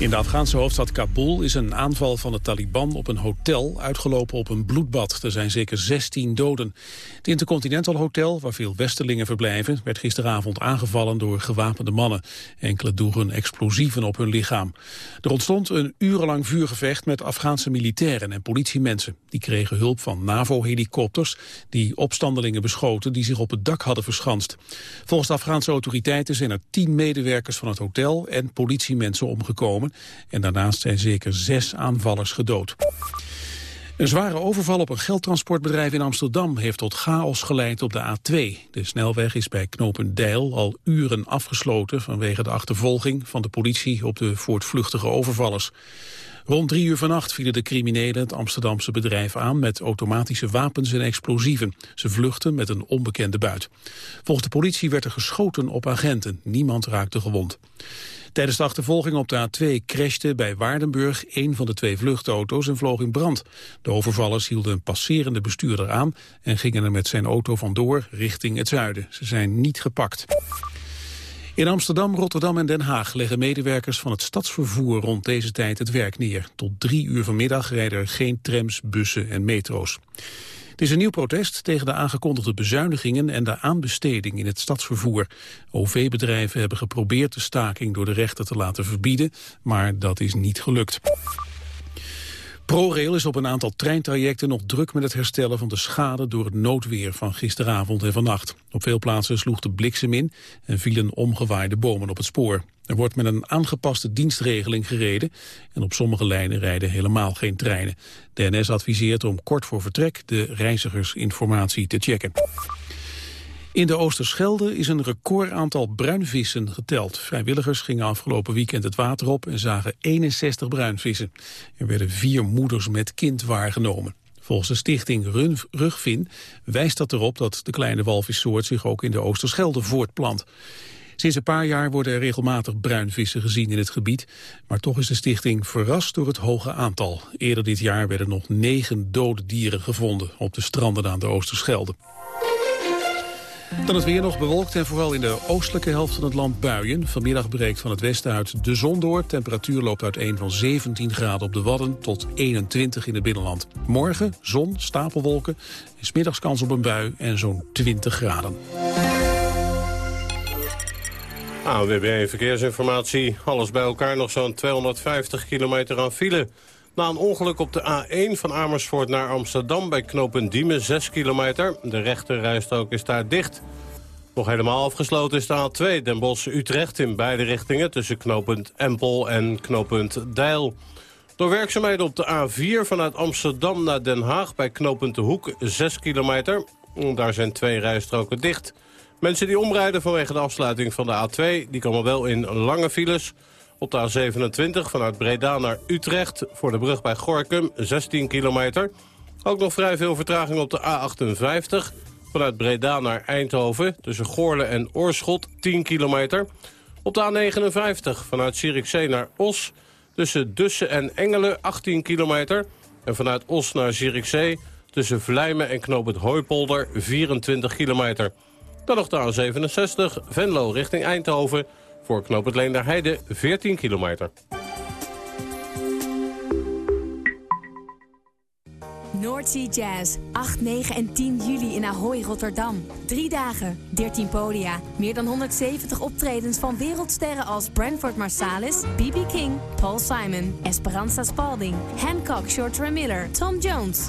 In de Afghaanse hoofdstad Kabul is een aanval van de Taliban op een hotel uitgelopen op een bloedbad. Er zijn zeker 16 doden. Het Intercontinental Hotel, waar veel Westerlingen verblijven, werd gisteravond aangevallen door gewapende mannen. Enkele droegen explosieven op hun lichaam. Er ontstond een urenlang vuurgevecht met Afghaanse militairen en politiemensen. Die kregen hulp van NAVO-helikopters die opstandelingen beschoten die zich op het dak hadden verschanst. Volgens de Afghaanse autoriteiten zijn er tien medewerkers van het hotel en politiemensen omgekomen en daarnaast zijn zeker zes aanvallers gedood. Een zware overval op een geldtransportbedrijf in Amsterdam heeft tot chaos geleid op de A2. De snelweg is bij Knopendijl al uren afgesloten vanwege de achtervolging van de politie op de voortvluchtige overvallers. Rond drie uur vannacht vielen de criminelen het Amsterdamse bedrijf aan met automatische wapens en explosieven. Ze vluchten met een onbekende buit. Volgens de politie werd er geschoten op agenten. Niemand raakte gewond. Tijdens de achtervolging op de A2 crashte bij Waardenburg een van de twee vluchtauto's en vloog in brand. De overvallers hielden een passerende bestuurder aan en gingen er met zijn auto vandoor richting het zuiden. Ze zijn niet gepakt. In Amsterdam, Rotterdam en Den Haag leggen medewerkers van het stadsvervoer rond deze tijd het werk neer. Tot drie uur vanmiddag rijden er geen trams, bussen en metro's. Het is een nieuw protest tegen de aangekondigde bezuinigingen en de aanbesteding in het stadsvervoer. OV-bedrijven hebben geprobeerd de staking door de rechter te laten verbieden, maar dat is niet gelukt. ProRail is op een aantal treintrajecten nog druk met het herstellen van de schade door het noodweer van gisteravond en vannacht. Op veel plaatsen sloeg de bliksem in en vielen omgewaaide bomen op het spoor. Er wordt met een aangepaste dienstregeling gereden en op sommige lijnen rijden helemaal geen treinen. De NS adviseert om kort voor vertrek de reizigersinformatie te checken. In de Oosterschelde is een recordaantal bruinvissen geteld. Vrijwilligers gingen afgelopen weekend het water op en zagen 61 bruinvissen. Er werden vier moeders met kind waargenomen. Volgens de stichting Rugvin wijst dat erop dat de kleine walvissoort zich ook in de Oosterschelde voortplant. Sinds een paar jaar worden er regelmatig bruinvissen gezien in het gebied. Maar toch is de stichting verrast door het hoge aantal. Eerder dit jaar werden nog negen dode dieren gevonden op de stranden aan de Oosterschelde. Dan het weer nog bewolkt en vooral in de oostelijke helft van het land buien. Vanmiddag breekt van het westen uit de zon door. Temperatuur loopt uiteen van 17 graden op de Wadden tot 21 in het binnenland. Morgen zon, stapelwolken, is middags kans op een bui en zo'n 20 graden. ANWB Verkeersinformatie. Alles bij elkaar nog zo'n 250 kilometer aan file. Na een ongeluk op de A1 van Amersfoort naar Amsterdam... bij knooppunt Diemen, 6 kilometer. De rechterrijstrook is daar dicht. Nog helemaal afgesloten is de A2 Den Bosch-Utrecht... in beide richtingen tussen knooppunt Empel en knooppunt Deil. Door werkzaamheden op de A4 vanuit Amsterdam naar Den Haag... bij knooppunt De Hoek, 6 kilometer. Daar zijn twee rijstroken dicht... Mensen die omrijden vanwege de afsluiting van de A2... die komen wel in lange files. Op de A27 vanuit Breda naar Utrecht... voor de brug bij Gorkum, 16 kilometer. Ook nog vrij veel vertraging op de A58... vanuit Breda naar Eindhoven... tussen Goorle en Oorschot, 10 kilometer. Op de A59 vanuit Zierikzee naar Os... tussen Dussen en Engelen, 18 kilometer. En vanuit Os naar Zierikzee... tussen Vlijmen en Knoop het Hooipolder, 24 kilometer... Dan nog de A67, Venlo richting Eindhoven. Voor knoop het Heide 14 kilometer. Noordsea Jazz, 8, 9 en 10 juli in Ahoy, Rotterdam. Drie dagen, 13 podia, meer dan 170 optredens van wereldsterren als Branford Marsalis, B.B. King, Paul Simon, Esperanza Spalding, Hancock, Shorter Miller, Tom Jones,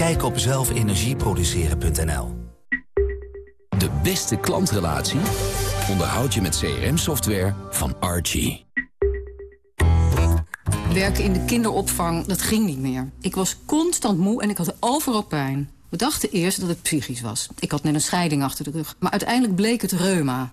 Kijk op zelfenergieproduceren.nl De beste klantrelatie onderhoud je met CRM-software van Archie. Werken in de kinderopvang, dat ging niet meer. Ik was constant moe en ik had overal pijn. We dachten eerst dat het psychisch was. Ik had net een scheiding achter de rug. Maar uiteindelijk bleek het reuma.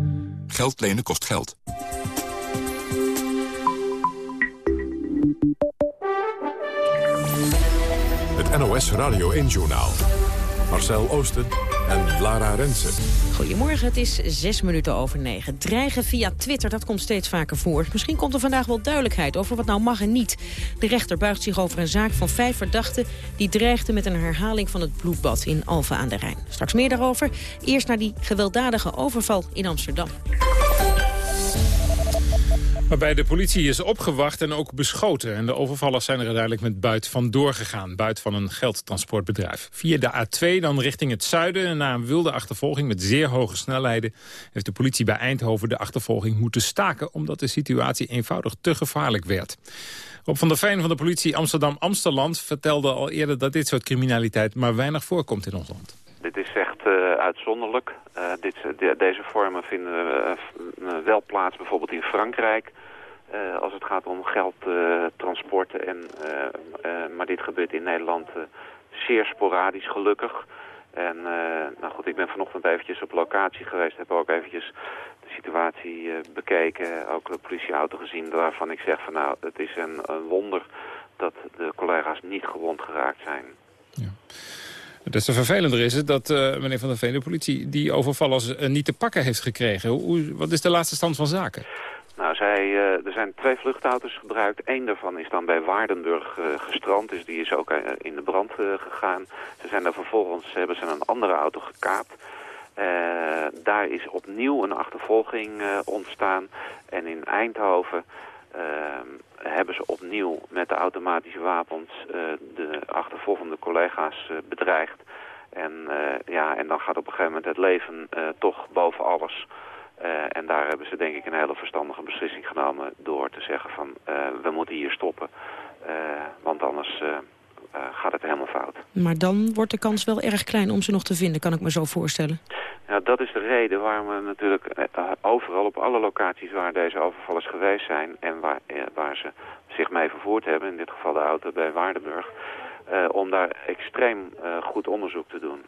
Geld lenen kost geld. Het NOS Radio 1-journaal. Marcel Oosten Lara Rensen. Goedemorgen, het is zes minuten over negen. Dreigen via Twitter, dat komt steeds vaker voor. Misschien komt er vandaag wel duidelijkheid over wat nou mag en niet. De rechter buigt zich over een zaak van vijf verdachten... die dreigden met een herhaling van het bloedbad in Alphen aan de Rijn. Straks meer daarover. Eerst naar die gewelddadige overval in Amsterdam. Waarbij de politie is opgewacht en ook beschoten. En de overvallers zijn er uiteindelijk met buit vandoor gegaan. Buit van een geldtransportbedrijf. Via de A2 dan richting het zuiden. En na een wilde achtervolging met zeer hoge snelheden... heeft de politie bij Eindhoven de achtervolging moeten staken... omdat de situatie eenvoudig te gevaarlijk werd. Rob van der Veen van de politie Amsterdam-Amsterland vertelde al eerder... dat dit soort criminaliteit maar weinig voorkomt in ons land. Dit is echt uh, uitzonderlijk. Uh, dit, de, deze vormen vinden wel plaats bijvoorbeeld in Frankrijk... als het gaat om geldtransporten. en, maar dit gebeurt in Nederland zeer sporadisch, gelukkig. En nou goed, ik ben vanochtend eventjes op locatie geweest. Heb ook eventjes de situatie bekeken. Ook de politieauto gezien waarvan ik zeg van nou, het is een, een wonder dat de collega's niet gewond geraakt zijn. Ja. Des te vervelender is het dat uh, meneer Van der Veen, de politie, die overvallers uh, niet te pakken heeft gekregen. Hoe, wat is de laatste stand van zaken? Nou, zij, uh, er zijn twee vluchtauto's gebruikt. Eén daarvan is dan bij Waardenburg gestrand, dus die is ook in de brand gegaan. Ze zijn daar vervolgens, hebben ze een andere auto gekaapt. daar is opnieuw een achtervolging ontstaan. En in Eindhoven hebben ze opnieuw met de automatische wapens uh, de achtervolgende collega's uh, bedreigd. En, uh, ja, en dan gaat op een gegeven moment het leven toch boven alles. en daar hebben ze denk ik een hele verstandige beslissing genomen door te zeggen van we moeten hier stoppen. want anders gaat het helemaal fout. Maar dan wordt de kans wel erg klein om ze nog te vinden, kan ik me zo voorstellen. Ja, dat is de reden waarom we natuurlijk overal op alle locaties waar deze overvallers geweest zijn en waar, waar ze zich mee vervoerd hebben, in dit geval de auto bij Waardenburg, uh, om daar extreem uh, goed onderzoek te doen.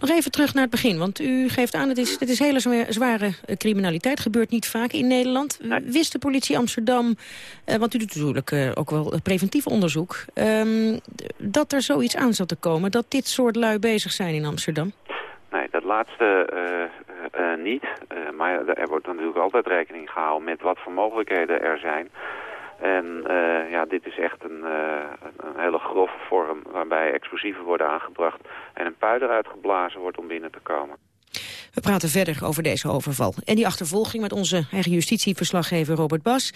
Nog even terug naar het begin, want u geeft aan, het is, het is hele zware criminaliteit, gebeurt niet vaak in Nederland. Nee. Wist de politie Amsterdam, uh, want u doet natuurlijk ook wel preventief onderzoek, um, dat er zoiets aan zat te komen, dat dit soort lui bezig zijn in Amsterdam? Nee, dat laatste niet, maar er wordt natuurlijk altijd rekening gehouden met wat voor mogelijkheden er zijn... En uh, ja, dit is echt een, uh, een hele grove vorm waarbij explosieven worden aangebracht en een pui eruit geblazen wordt om binnen te komen. We praten verder over deze overval. En die achtervolging met onze eigen justitieverslaggever Robert Bas.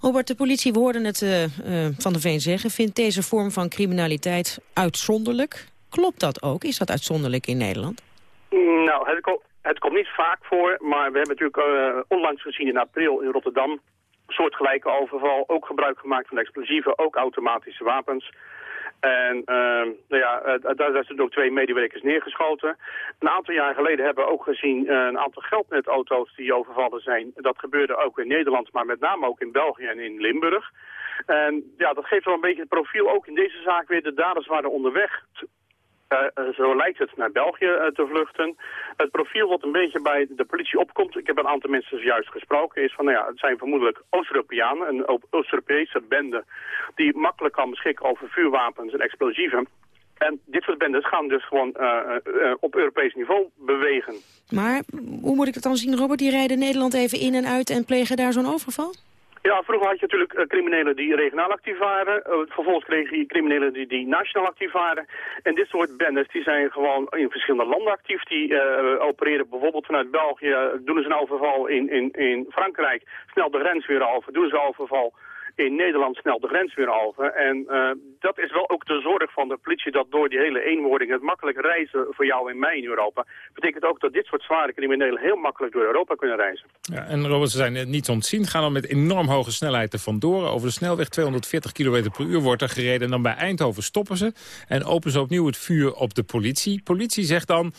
Robert, de politie, we hoorden het uh, Van de Veen zeggen... vindt deze vorm van criminaliteit uitzonderlijk. Klopt dat ook? Is dat uitzonderlijk in Nederland? Nou, het, het komt niet vaak voor, maar we hebben natuurlijk onlangs gezien in april in Rotterdam soortgelijke overval, ook gebruik gemaakt van explosieven, ook automatische wapens. En uh, nou ja, uh, daar zijn ook twee medewerkers neergeschoten. Een aantal jaar geleden hebben we ook gezien uh, een aantal geldnetauto's die overvallen zijn. Dat gebeurde ook in Nederland, maar met name ook in België en in Limburg. En ja, dat geeft wel een beetje het profiel ook in deze zaak weer. De daders waren onderweg uh, zo lijkt het naar België uh, te vluchten. Het profiel wat een beetje bij de politie opkomt, ik heb een aantal mensen zojuist gesproken, is van, nou ja, het zijn vermoedelijk Oost-Europeanen, een Oost-Europese bende die makkelijk kan beschikken over vuurwapens en explosieven. En dit soort bendes gaan dus gewoon op Europees niveau bewegen. Maar hoe moet ik het dan zien, Robert? Die rijden Nederland even in en uit en plegen daar zo'n overval? Ja, vroeger had je natuurlijk uh, criminelen die regionaal actief waren. Uh, vervolgens kreeg je criminelen die, die nationaal actief waren. En dit soort bendes die zijn gewoon in verschillende landen actief. Die uh, opereren bijvoorbeeld vanuit België, doen ze een overval in, in, in Frankrijk, snel de grens weer over, doen ze een overval in Nederland snel de grens weer over. En uh, dat is wel ook de zorg van de politie dat door die hele eenwording het makkelijk reizen voor jou en mij in Europa, betekent ook dat dit soort zware criminelen heel makkelijk door Europa kunnen reizen. Ja, en Robert, ze zijn niet ontzien, gaan dan met enorm hoge snelheid er vandoor. Over de snelweg 240 km per uur wordt er gereden en dan bij Eindhoven stoppen ze en openen ze opnieuw het vuur op de politie. Politie zegt dan,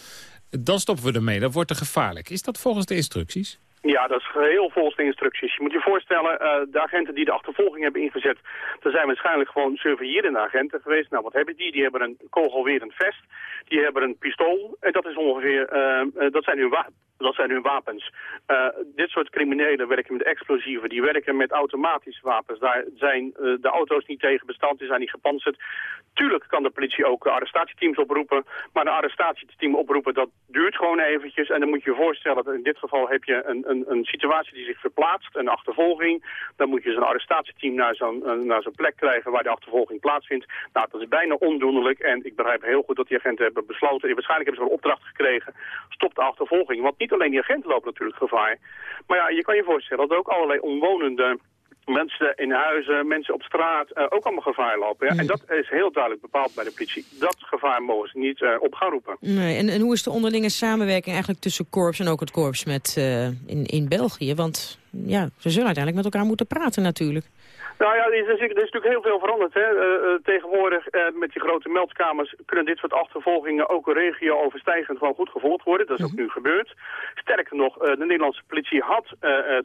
dan stoppen we ermee, dat wordt te gevaarlijk. Is dat volgens de instructies? Ja, dat is geheel volgens de instructies. Je moet je voorstellen, uh, de agenten die de achtervolging hebben ingezet, dat zijn waarschijnlijk gewoon surveillerende agenten geweest. Nou, wat hebben die? Die hebben een kogelwerend vest, die hebben een pistool en dat is ongeveer, uh, dat zijn hun dat zijn hun wapens. Dit soort criminelen werken met explosieven, die werken met automatische wapens. Daar zijn de auto's niet tegen bestand, die zijn niet gepantserd. Tuurlijk kan de politie ook arrestatieteams oproepen, maar de arrestatieteam oproepen, dat duurt gewoon eventjes. En dan moet je je voorstellen, dat in dit geval heb je een, een, situatie die zich verplaatst, een achtervolging. Dan moet je zo'n arrestatieteam naar zo'n naar zo'n plek krijgen waar de achtervolging plaatsvindt. Nou, dat is bijna ondoenlijk en ik begrijp heel goed dat die agenten hebben besloten, en waarschijnlijk hebben ze een opdracht gekregen, stop de achtervolging. Want niet niet alleen die agenten lopen natuurlijk gevaar. Maar ja, je kan je voorstellen dat ook allerlei omwonenden mensen in huizen, mensen op straat uh, ook allemaal gevaar lopen. Ja? En dat is heel duidelijk bepaald bij de politie. Dat gevaar mogen ze niet uh, op gaan roepen. Nee, en, en hoe is de onderlinge samenwerking eigenlijk tussen korps en ook het korps met, uh, in, in België? Want ja, ze zullen uiteindelijk met elkaar moeten praten natuurlijk. Nou ja, er is, er is natuurlijk heel veel veranderd. Hè. Uh, tegenwoordig uh, met die grote meldkamers kunnen dit soort achtervolgingen ook regio-overstijgend gewoon goed gevolgd worden. Dat is ook mhm. nu gebeurd. Sterker nog, uh, de Nederlandse politie had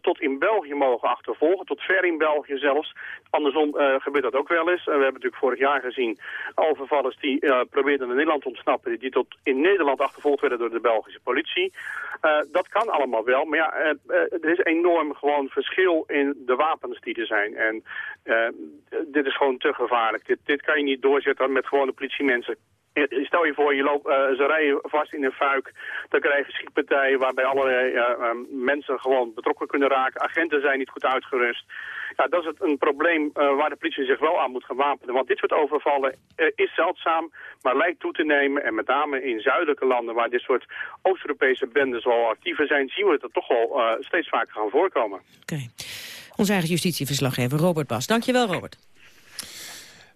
tot in België mogen achtervolgen, tot ver in België zelfs. Andersom gebeurt dat ook wel eens. we hebben natuurlijk vorig jaar gezien overvallers die probeerden naar Nederland te ontsnappen, die tot in Nederland achtervolgd werden door de Belgische politie. dat kan allemaal wel, maar ja, er is enorm gewoon verschil in de wapens die er zijn. En uh, dit is gewoon te gevaarlijk. Dit, dit kan je niet doorzetten met gewone politiemensen. Stel je voor, je loopt, uh, ze rijden vast in een fuik. Dan krijg je schietpartijen waarbij allerlei mensen gewoon betrokken kunnen raken. Agenten zijn niet goed uitgerust. Ja, dat is het, een probleem waar de politie zich wel aan moet gaan. Want dit soort overvallen is zeldzaam, maar lijkt toe te nemen. En met name in zuidelijke landen waar dit soort Oost-Europese bendes al actiever zijn... zien we dat toch wel steeds vaker gaan voorkomen. Oké. Onze eigen justitieverslaggever Robert Bas. Dankjewel, Robert.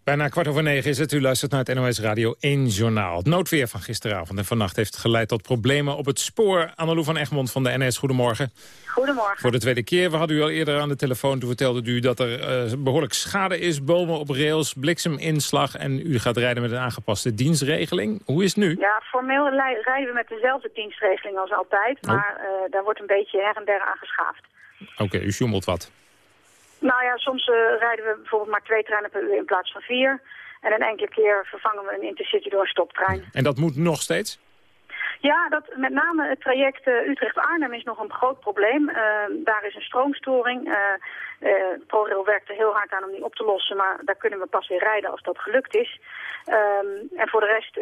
Bijna kwart over negen is het. U luistert naar het NOS Radio 1 Journaal. Het noodweer van gisteravond en vannacht heeft geleid tot problemen op het spoor. Annelou van Egmond van de NS, goedemorgen. Goedemorgen. Voor de tweede keer. We hadden u al eerder aan de telefoon. Toen vertelde u dat er uh, behoorlijk schade is. Bomen op rails, blikseminslag. En u gaat rijden met een aangepaste dienstregeling. Hoe is het nu? Ja, formeel rijden we met dezelfde dienstregeling als altijd. Oh. Maar uh, daar wordt een beetje her en der aan geschaafd. Oké, u sjoemelt wat. Nou ja, soms uh, rijden we bijvoorbeeld maar twee treinen per uur in plaats van vier. En een enkele keer vervangen we een intercity door een stoptrein. En dat moet nog steeds? Ja, dat, met name het traject uh, Utrecht-Arnhem is nog een groot probleem. Uh, daar is een stroomstoring. Uh, ProRail werkt er heel hard aan om die op te lossen, maar daar kunnen we pas weer rijden als dat gelukt is. Um, en voor de rest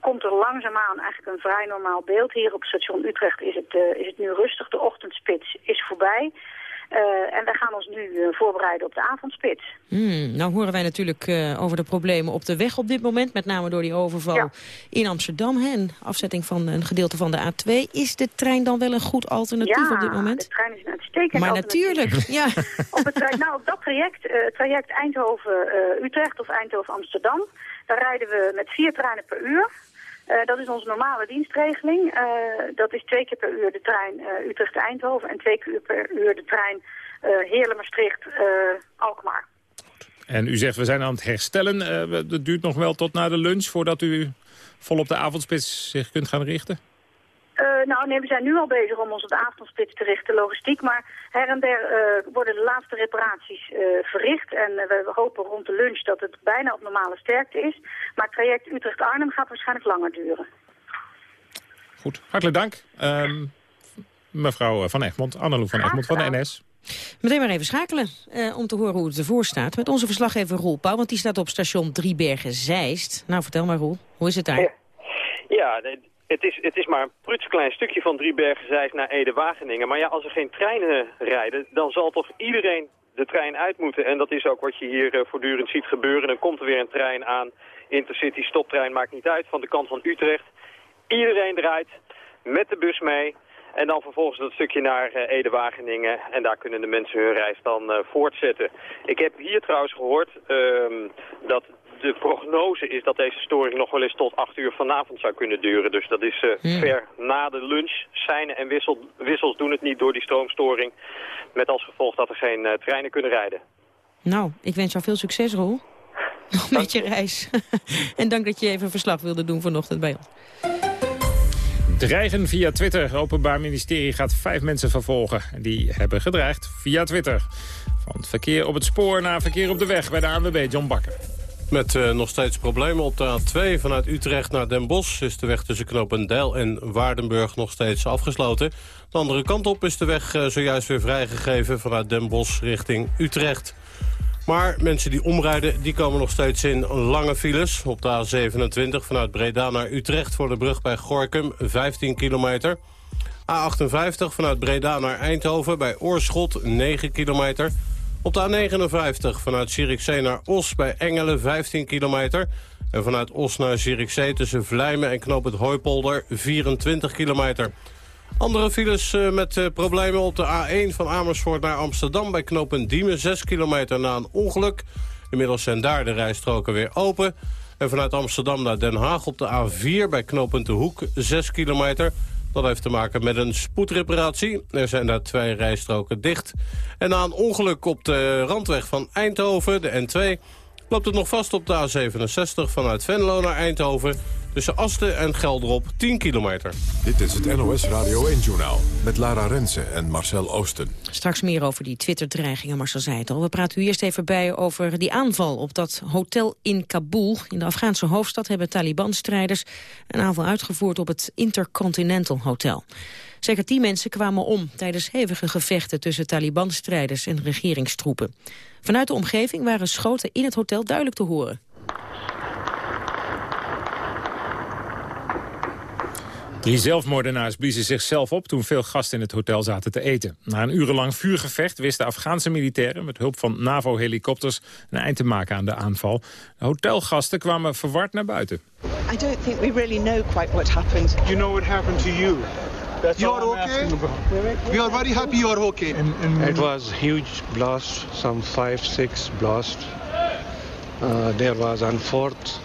komt er langzaamaan eigenlijk een vrij normaal beeld. Hier op station Utrecht is het, is het nu rustig. De ochtendspits is voorbij. Uh, en wij gaan ons nu uh, voorbereiden op de avondspits. Hmm, nou horen wij natuurlijk uh, over de problemen op de weg op dit moment. Met name door die overval ja. in Amsterdam. Hè, en afzetting van een gedeelte van de A2. Is de trein dan wel een goed alternatief ja, op dit moment? de trein is een uitstekend Maar natuurlijk, ja. op het, nou, op dat traject, traject Eindhoven-Utrecht of Eindhoven-Amsterdam... daar rijden we met vier treinen per uur. Uh, dat is onze normale dienstregeling. Uh, dat is twee keer per uur de trein uh, Utrecht-Eindhoven en twee keer per uur de trein Heerlen-Maastricht-Alkmaar. En u zegt we zijn aan het herstellen. Het duurt nog wel tot na de lunch voordat u vol op de avondspits zich kunt gaan richten? Uh, nou nee, we zijn nu al bezig om ons op de avondspits te richten, logistiek. Maar her en der uh, worden de laatste reparaties uh, verricht. En we hopen rond de lunch dat het bijna op normale sterkte is. Maar het traject Utrecht-Arnhem gaat waarschijnlijk langer duren. Goed, hartelijk dank. Um, mevrouw Van Egmond, Annelou van Egmond van de NS. Meteen maar even schakelen uh, om te horen hoe het ervoor staat. Met onze verslaggever Roel Pauw, want die staat op station Driebergen-Zeist. Nou, vertel maar Roel, hoe is het daar? Ja, ja Het is, het is maar een prutsklein stukje van Driebergen-Zeist naar Ede-Wageningen. Maar ja, als er geen treinen rijden, dan zal toch iedereen de trein uit moeten. En dat is ook wat je hier uh, voortdurend ziet gebeuren. Dan komt er weer een trein aan. Intercity, stoptrein, maakt niet uit. Van de kant van Utrecht. Iedereen draait met de bus mee. En dan vervolgens dat stukje naar uh, Ede-Wageningen. En daar kunnen de mensen hun reis dan voortzetten. Ik heb hier trouwens gehoord uh, dat de prognose is dat deze storing nog wel eens tot 8 uur vanavond zou kunnen duren. Dus dat is uh, ver na de lunch. Seinen en wissel, wissels doen het niet door die stroomstoring. Met als gevolg dat er geen uh, treinen kunnen rijden. Nou, ik wens jou veel succes, Roel. Met je reis. en dank dat je even verslag wilde doen vanochtend bij ons. Dreigen via Twitter. Het Openbaar Ministerie gaat vijf mensen vervolgen. Die hebben gedreigd via Twitter. Van het verkeer op het spoor naar verkeer op de weg bij de ANWB John Bakker. Met uh, nog steeds problemen op de A2 vanuit Utrecht naar Den Bosch... is de weg tussen Knopendijl en Waardenburg nog steeds afgesloten. De andere kant op is de weg uh, zojuist weer vrijgegeven... vanuit Den Bosch richting Utrecht. Maar mensen die omrijden, die komen nog steeds in lange files. Op de A27 vanuit Breda naar Utrecht voor de brug bij Gorkum, 15 kilometer. A58 vanuit Breda naar Eindhoven bij Oorschot, 9 kilometer. Op de A59 vanuit Zierikzee naar Os bij Engelen, 15 kilometer. En vanuit Os naar Zierikzee tussen Vlijmen en Knoop het Hooipolder, 24 kilometer. Andere files uh, met uh, problemen op de A1 van Amersfoort naar Amsterdam... bij knooppunt Diemen, 6 kilometer na een ongeluk. Inmiddels zijn daar de rijstroken weer open. En vanuit Amsterdam naar Den Haag op de A4 bij knooppunt De Hoek, 6 kilometer. Dat heeft te maken met een spoedreparatie. Er zijn daar twee rijstroken dicht. En na een ongeluk op de randweg van Eindhoven, de N2... loopt het nog vast op de A67 vanuit Venlo naar Eindhoven... Tussen Asten en Gelderop 10 kilometer. Dit is het NOS Radio 1-journaal met Lara Rensen en Marcel Oosten. Straks meer over die Twitter-dreigingen, Marcel zei het al. We praten u eerst even bij over die aanval op dat hotel in Kabul. In de Afghaanse hoofdstad hebben Taliban-strijders een aanval uitgevoerd op het Intercontinental Hotel. Zeker tien mensen kwamen om tijdens hevige gevechten tussen Taliban-strijders en regeringstroepen. Vanuit de omgeving waren schoten in het hotel duidelijk te horen. Drie zelfmoordenaars bliezen zichzelf op toen veel gasten in het hotel zaten te eten. Na een urenlang vuurgevecht wisten Afghaanse militairen met hulp van NAVO-helikopters een eind te maken aan de aanval. De hotelgasten kwamen verward naar buiten. I don't think we really know quite what happened. You know what happened to you. That's you're okay? We are very happy you're okay. In, in It was huge blast, some five, six blast. Uh, there was fourth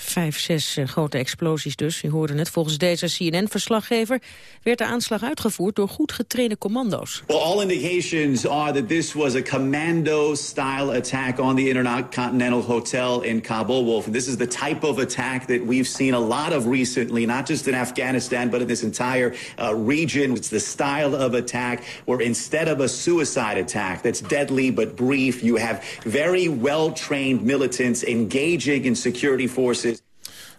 Vijf, zes uh, grote explosies dus. U hoorde het. Volgens deze CNN-verslaggever werd de aanslag uitgevoerd door goed getrainde commando's. Well, all indications are that this was a commando-style attack on the Intercontinental Hotel in Kabul, Wolf. This is the type of attack that we've seen a lot of recently, not just in Afghanistan, but in this entire uh, region. It's the style of attack where instead of a suicide attack that's deadly but brief, you have very well-trained militants engaging in security forces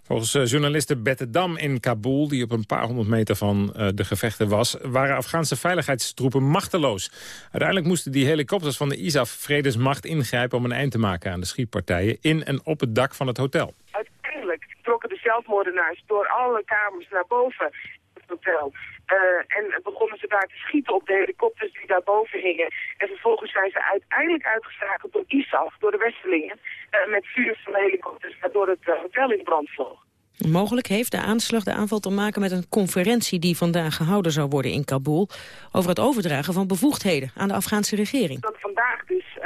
Volgens uh, journaliste Bette Dam in Kabul, die op een paar honderd meter van uh, de gevechten was... waren Afghaanse veiligheidstroepen machteloos. Uiteindelijk moesten die helikopters van de ISAF-vredesmacht ingrijpen... om een eind te maken aan de schietpartijen in en op het dak van het hotel. Uiteindelijk trokken de zelfmoordenaars door alle kamers naar boven het hotel. Uh, en begonnen ze daar te schieten op de helikopters die daar boven hingen. En vervolgens zijn ze uiteindelijk uitgeschakeld door ISAF, door de Westelingen, met vuur van de helikopters, waardoor het uh, hotel in brand vloog. Mogelijk heeft de aanslag de aanval te maken met een conferentie die vandaag gehouden zou worden in Kabul over het overdragen van bevoegdheden aan de Afghaanse regering. Dat vandaag dus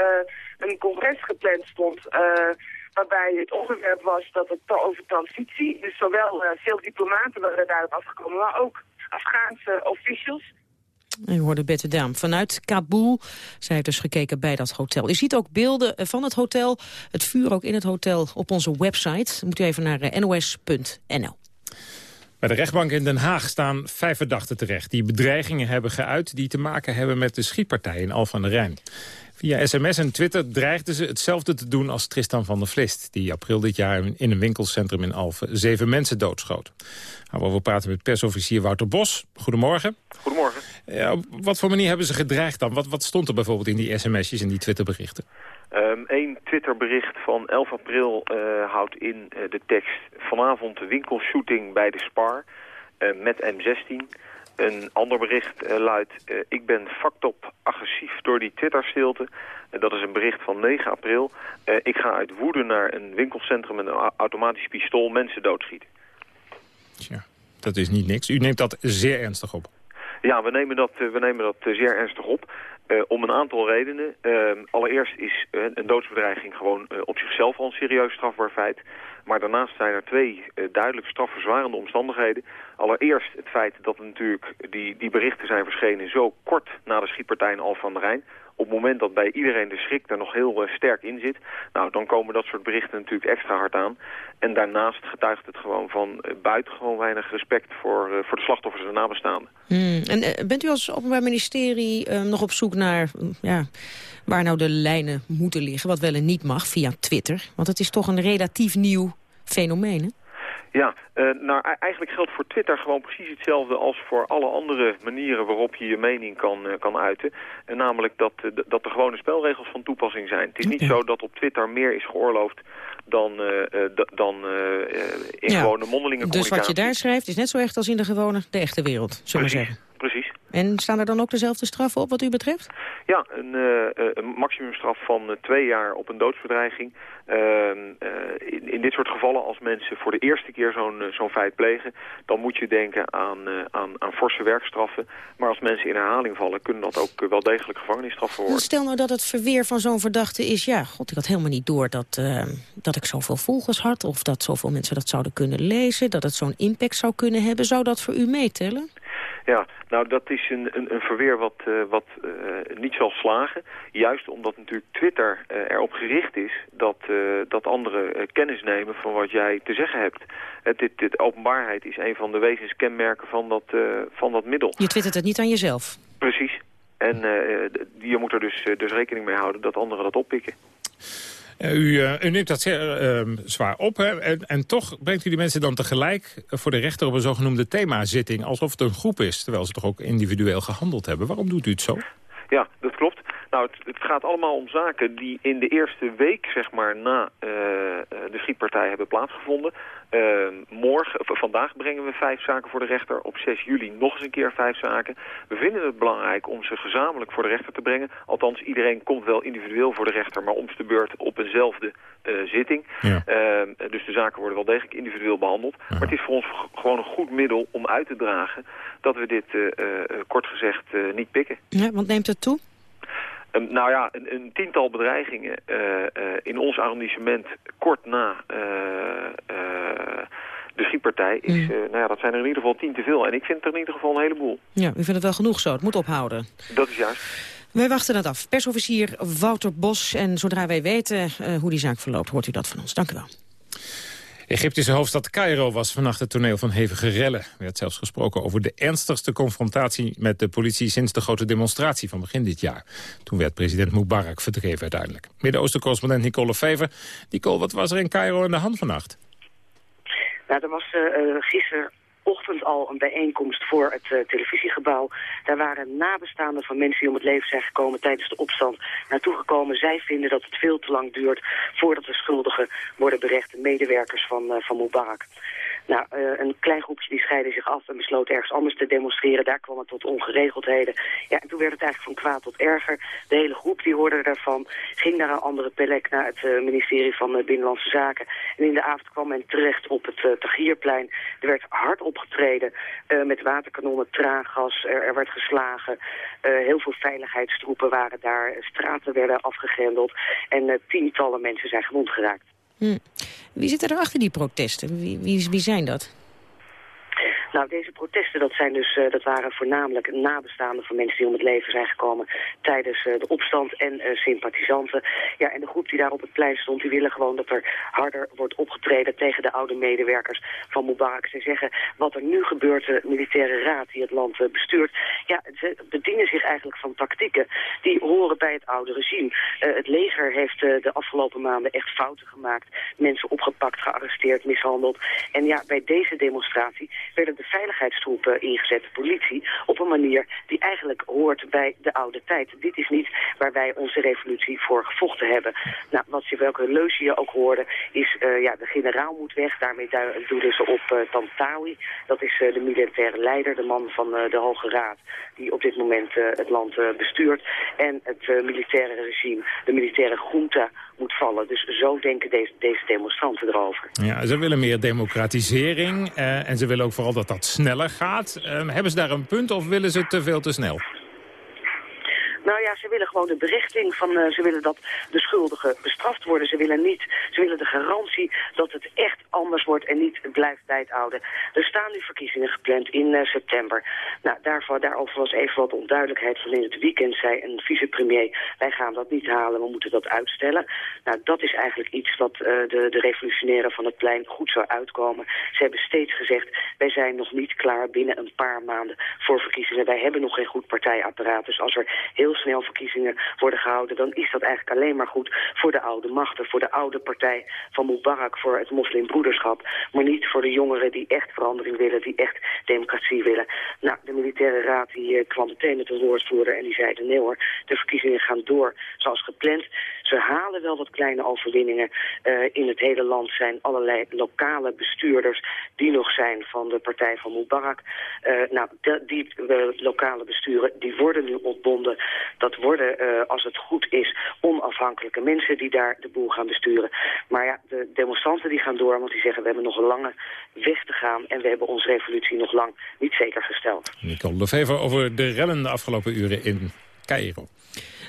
een congres gepland stond waarbij het onderwerp was dat het over transitie, dus zowel veel diplomaten waren daarop afgekomen, maar ook Afghaanse officials. U hoorde Bette Dam vanuit Kabul. Zij heeft dus gekeken bij dat hotel. U ziet ook beelden van het hotel, het vuur ook in het hotel op onze website. Moet u even naar eh, nos.nl. Bij de rechtbank in Den Haag staan vijf verdachten terecht... die bedreigingen hebben geuit die te maken hebben met de schietpartij in Al van der Rijn. Via sms en Twitter dreigden ze hetzelfde te doen als Tristan van der Vlist... die april dit jaar in een winkelcentrum in Alphen zeven mensen doodschoot. Nou, we praten met persofficier Wouter Bos. Goedemorgen. Goedemorgen. Ja, op wat voor manier hebben ze gedreigd dan? Wat, wat stond er bijvoorbeeld in die sms'jes en die Twitterberichten? Um, Eén Twitterbericht van 11 april uh, houdt in uh, de tekst... vanavond winkelshooting bij de Spar... met M16. Een ander bericht luidt, ik ben factop agressief door die Twitter-stilte. dat is een bericht van 9 april. ik ga uit woede naar een winkelcentrum met een automatisch pistool mensen doodschieten. Tja, dat is niet niks. U neemt dat zeer ernstig op. Ja, we nemen dat, we nemen dat zeer ernstig op. Uh, om een aantal redenen. Uh, allereerst is uh, een doodsbedreiging gewoon op zichzelf al een serieus strafbaar feit. Maar daarnaast zijn er twee duidelijk strafverzwarende omstandigheden. Allereerst het feit dat natuurlijk die, die berichten zijn verschenen zo kort na de schietpartij in Alphen aan de Rijn op het moment dat bij iedereen de schrik er nog heel uh, sterk in zit... nou, dan komen dat soort berichten natuurlijk extra hard aan. En daarnaast getuigt het gewoon van uh, buitengewoon weinig respect... voor, uh, voor de slachtoffers en de nabestaanden. Hmm. En bent u als Openbaar Ministerie nog op zoek naar... ja, waar nou de lijnen moeten liggen, wat wel en niet mag, via Twitter? Want het is toch een relatief nieuw fenomeen, hè? Ja, uh, nou eigenlijk geldt voor Twitter gewoon precies hetzelfde als voor alle andere manieren waarop je je mening kan, uh, kan uiten. En namelijk dat, uh, dat de gewone spelregels van toepassing zijn. Het is niet zo dat op Twitter meer is geoorloofd dan, dan in ja. gewone mondelinge Dus wat je daar schrijft is net zo echt als in de gewone, de echte wereld, zullen we zeggen. Precies. En staan er dan ook dezelfde straffen op wat u betreft? Ja, een, uh, een maximumstraf van uh, twee jaar op een doodsbedreiging. Uh, in, in, dit soort gevallen, als mensen voor de eerste keer zo'n zo'n feit plegen... dan moet je denken aan, aan, aan forse werkstraffen. Maar als mensen in herhaling vallen, kunnen dat ook wel degelijk gevangenisstraffen worden. Stel nou dat het verweer van zo'n verdachte is... ja, god, ik had helemaal niet door dat, dat ik zoveel volgers had... of dat zoveel mensen dat zouden kunnen lezen... dat het zo'n impact zou kunnen hebben. Zou dat voor u meetellen? Ja, nou dat is een, een, een verweer wat, uh, wat uh, niet zal slagen. Juist omdat natuurlijk Twitter uh, erop gericht is dat, dat anderen kennis nemen van wat jij te zeggen hebt. dit, dit, openbaarheid is een van de wezenskenmerken van dat, van dat middel. Je twittert het niet aan jezelf? Precies. En je moet er dus, dus rekening mee houden dat anderen dat oppikken. Uh, u, uh, u, neemt dat zeer uh, zwaar op. Hè? En, en, toch brengt u die mensen dan tegelijk voor de rechter op een zogenoemde themazitting. Alsof het een groep is, terwijl ze toch ook individueel gehandeld hebben. Waarom doet u het zo? Ja, dat klopt. Nou, het, het gaat allemaal om zaken die in de eerste week, zeg maar, na de schietpartij hebben plaatsgevonden. Uh, morgen, vandaag brengen we vijf zaken voor de rechter. Op 6 juli nog eens een keer vijf zaken. We vinden het belangrijk om ze gezamenlijk voor de rechter te brengen. Althans, iedereen komt wel individueel voor de rechter, maar om de beurt op eenzelfde uh, zitting. Ja. Uh, dus de zaken worden wel degelijk individueel behandeld. Ja. Maar het is voor ons gewoon een goed middel om uit te dragen dat we dit uh, kort gezegd niet pikken. Ja, want neemt het toe? Um, nou ja, een, een tiental bedreigingen uh, uh, in ons arrondissement kort na uh, de schietpartij. Is, mm. nou ja, dat zijn er in ieder geval tien te veel. En ik vind het er in ieder geval een heleboel. Ja, u vindt het wel genoeg zo. Het moet ophouden. Dat is juist. Wij wachten het af. Persofficier Wouter Bos. En zodra wij weten hoe die zaak verloopt, hoort u dat van ons. Dank u wel. Egyptische hoofdstad Cairo was vannacht het toneel van hevige rellen. Er werd zelfs gesproken over de ernstigste confrontatie met de politie... sinds de grote demonstratie van begin dit jaar. Toen werd president Mubarak verdreven uiteindelijk. Midden-Oosten-correspondent Nicole Fever. Nicole, wat was er in Cairo aan de hand vannacht? Nou, er was uh, gisteren ochtend al een bijeenkomst voor het uh, televisiegebouw. Daar waren nabestaanden van mensen die om het leven zijn gekomen tijdens de opstand naartoe gekomen. Zij vinden dat het veel te lang duurt voordat de schuldigen worden berecht. De medewerkers van, uh, van Mubarak. Nou, uh, een klein groepje die scheidde zich af en besloot ergens anders te demonstreren. Daar kwam het tot ongeregeldheden. Ja, en toen werd het eigenlijk van kwaad tot erger. De hele groep die hoorde daarvan, ging naar een andere plek, naar het uh, ministerie van uh, Binnenlandse Zaken. En in de avond kwam men terecht op het uh, Tagierplein. Er werd hard opgetreden met waterkanonnen, traangas, er, er werd geslagen. heel veel veiligheidstroepen waren daar, straten werden afgegrendeld. En tientallen mensen zijn gewond geraakt. Hm. Wie zit er achter die protesten? Wie, wie, wie zijn dat? Nou, deze protesten, dat, zijn dus, uh, dat waren voornamelijk nabestaanden van mensen die om het leven zijn gekomen tijdens uh, de opstand en uh, sympathisanten. Ja, en de groep die daar op het plein stond, die willen gewoon dat er harder wordt opgetreden tegen de oude medewerkers van Mubarak. Ze zeggen, wat er nu gebeurt, de militaire raad die het land bestuurt, ja, ze bedienen zich eigenlijk van tactieken die horen bij het oude regime. het leger heeft de afgelopen maanden echt fouten gemaakt, mensen opgepakt, gearresteerd, mishandeld. En ja, bij deze demonstratie werden de veiligheidstroepen ingezet, de politie, op een manier die eigenlijk hoort bij de oude tijd. Dit is niet waar wij onze revolutie voor gevochten hebben. Nou, wat je, welke leuze je ook hoorde, is uh, ja, de generaal moet weg. Daarmee doelen ze op uh, Tantawi. Dat is uh, de militaire leider, de man van de Hoge Raad, die op dit moment het land bestuurt. En het militaire regime, de militaire junta, moet vallen. Dus zo denken deze, deze demonstranten erover. Ja, ze willen meer democratisering en ze willen ook vooral dat dat sneller gaat. hebben ze daar een punt of willen ze te veel te snel? Nou ja, ze willen gewoon de berichting van, uh, ze willen dat de schuldigen bestraft worden. Ze willen niet, ze willen de garantie dat het echt anders wordt en niet blijft tijdhouden. Er staan nu verkiezingen gepland in uh, september. Nou, daarvoor, daarover was even wat onduidelijkheid van in het weekend, zei een vicepremier. Wij gaan dat niet halen, we moeten dat uitstellen. Nou, dat is eigenlijk iets wat uh, de, de revolutionairen van het plein goed zou uitkomen. Ze hebben steeds gezegd, wij zijn nog niet klaar binnen een paar maanden voor verkiezingen. Wij hebben nog geen goed partijapparaat. Dus als er heel snel verkiezingen worden gehouden... dan is dat eigenlijk alleen maar goed voor de oude machten... voor de oude partij van Mubarak, voor het moslimbroederschap... maar niet voor de jongeren die echt verandering willen, die echt democratie willen. Nou, de militaire raad die, uh, kwam meteen met een woordvoerder en die zeiden... nee hoor, de verkiezingen gaan door zoals gepland. Ze halen wel wat kleine overwinningen. Uh, in het hele land zijn allerlei lokale bestuurders die nog zijn van de partij van Mubarak. Uh, nou, die lokale besturen die worden nu ontbonden dat worden, uh, als het goed is, onafhankelijke mensen die daar de boel gaan besturen. Maar ja, de demonstranten die gaan door, want die zeggen we hebben nog een lange weg te gaan en we hebben onze revolutie nog lang niet zeker gesteld. Nicole Lefever over de rellen de afgelopen uren in Cairo.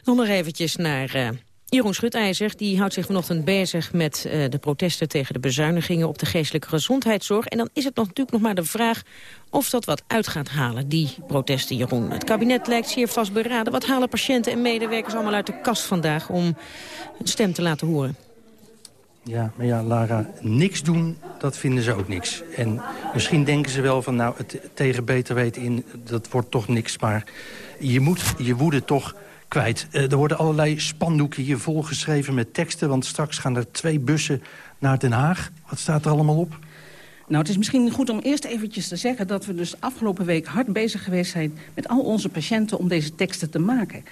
nog eventjes naar... Jeroen Schutijzer die houdt zich vanochtend bezig met uh, de protesten tegen de bezuinigingen op de geestelijke gezondheidszorg. En dan is het natuurlijk nog maar de vraag of dat wat uit gaat halen, die protesten, Jeroen. Het kabinet lijkt zeer vastberaden. Wat halen patiënten en medewerkers allemaal uit de kast vandaag om hun stem te laten horen? Ja, maar ja, Lara, niks doen, dat vinden ze ook niks. En misschien denken ze wel van, nou, het tegen beter weten in, dat wordt toch niks. Maar je moet je woede toch kwijt. Uh, er worden allerlei spandoeken hier volgeschreven met teksten... want straks gaan er twee bussen naar Den Haag. Wat staat er allemaal op? Nou, het is misschien goed om eerst eventjes te zeggen... dat we dus afgelopen week hard bezig geweest zijn... met al onze patiënten om deze teksten te maken.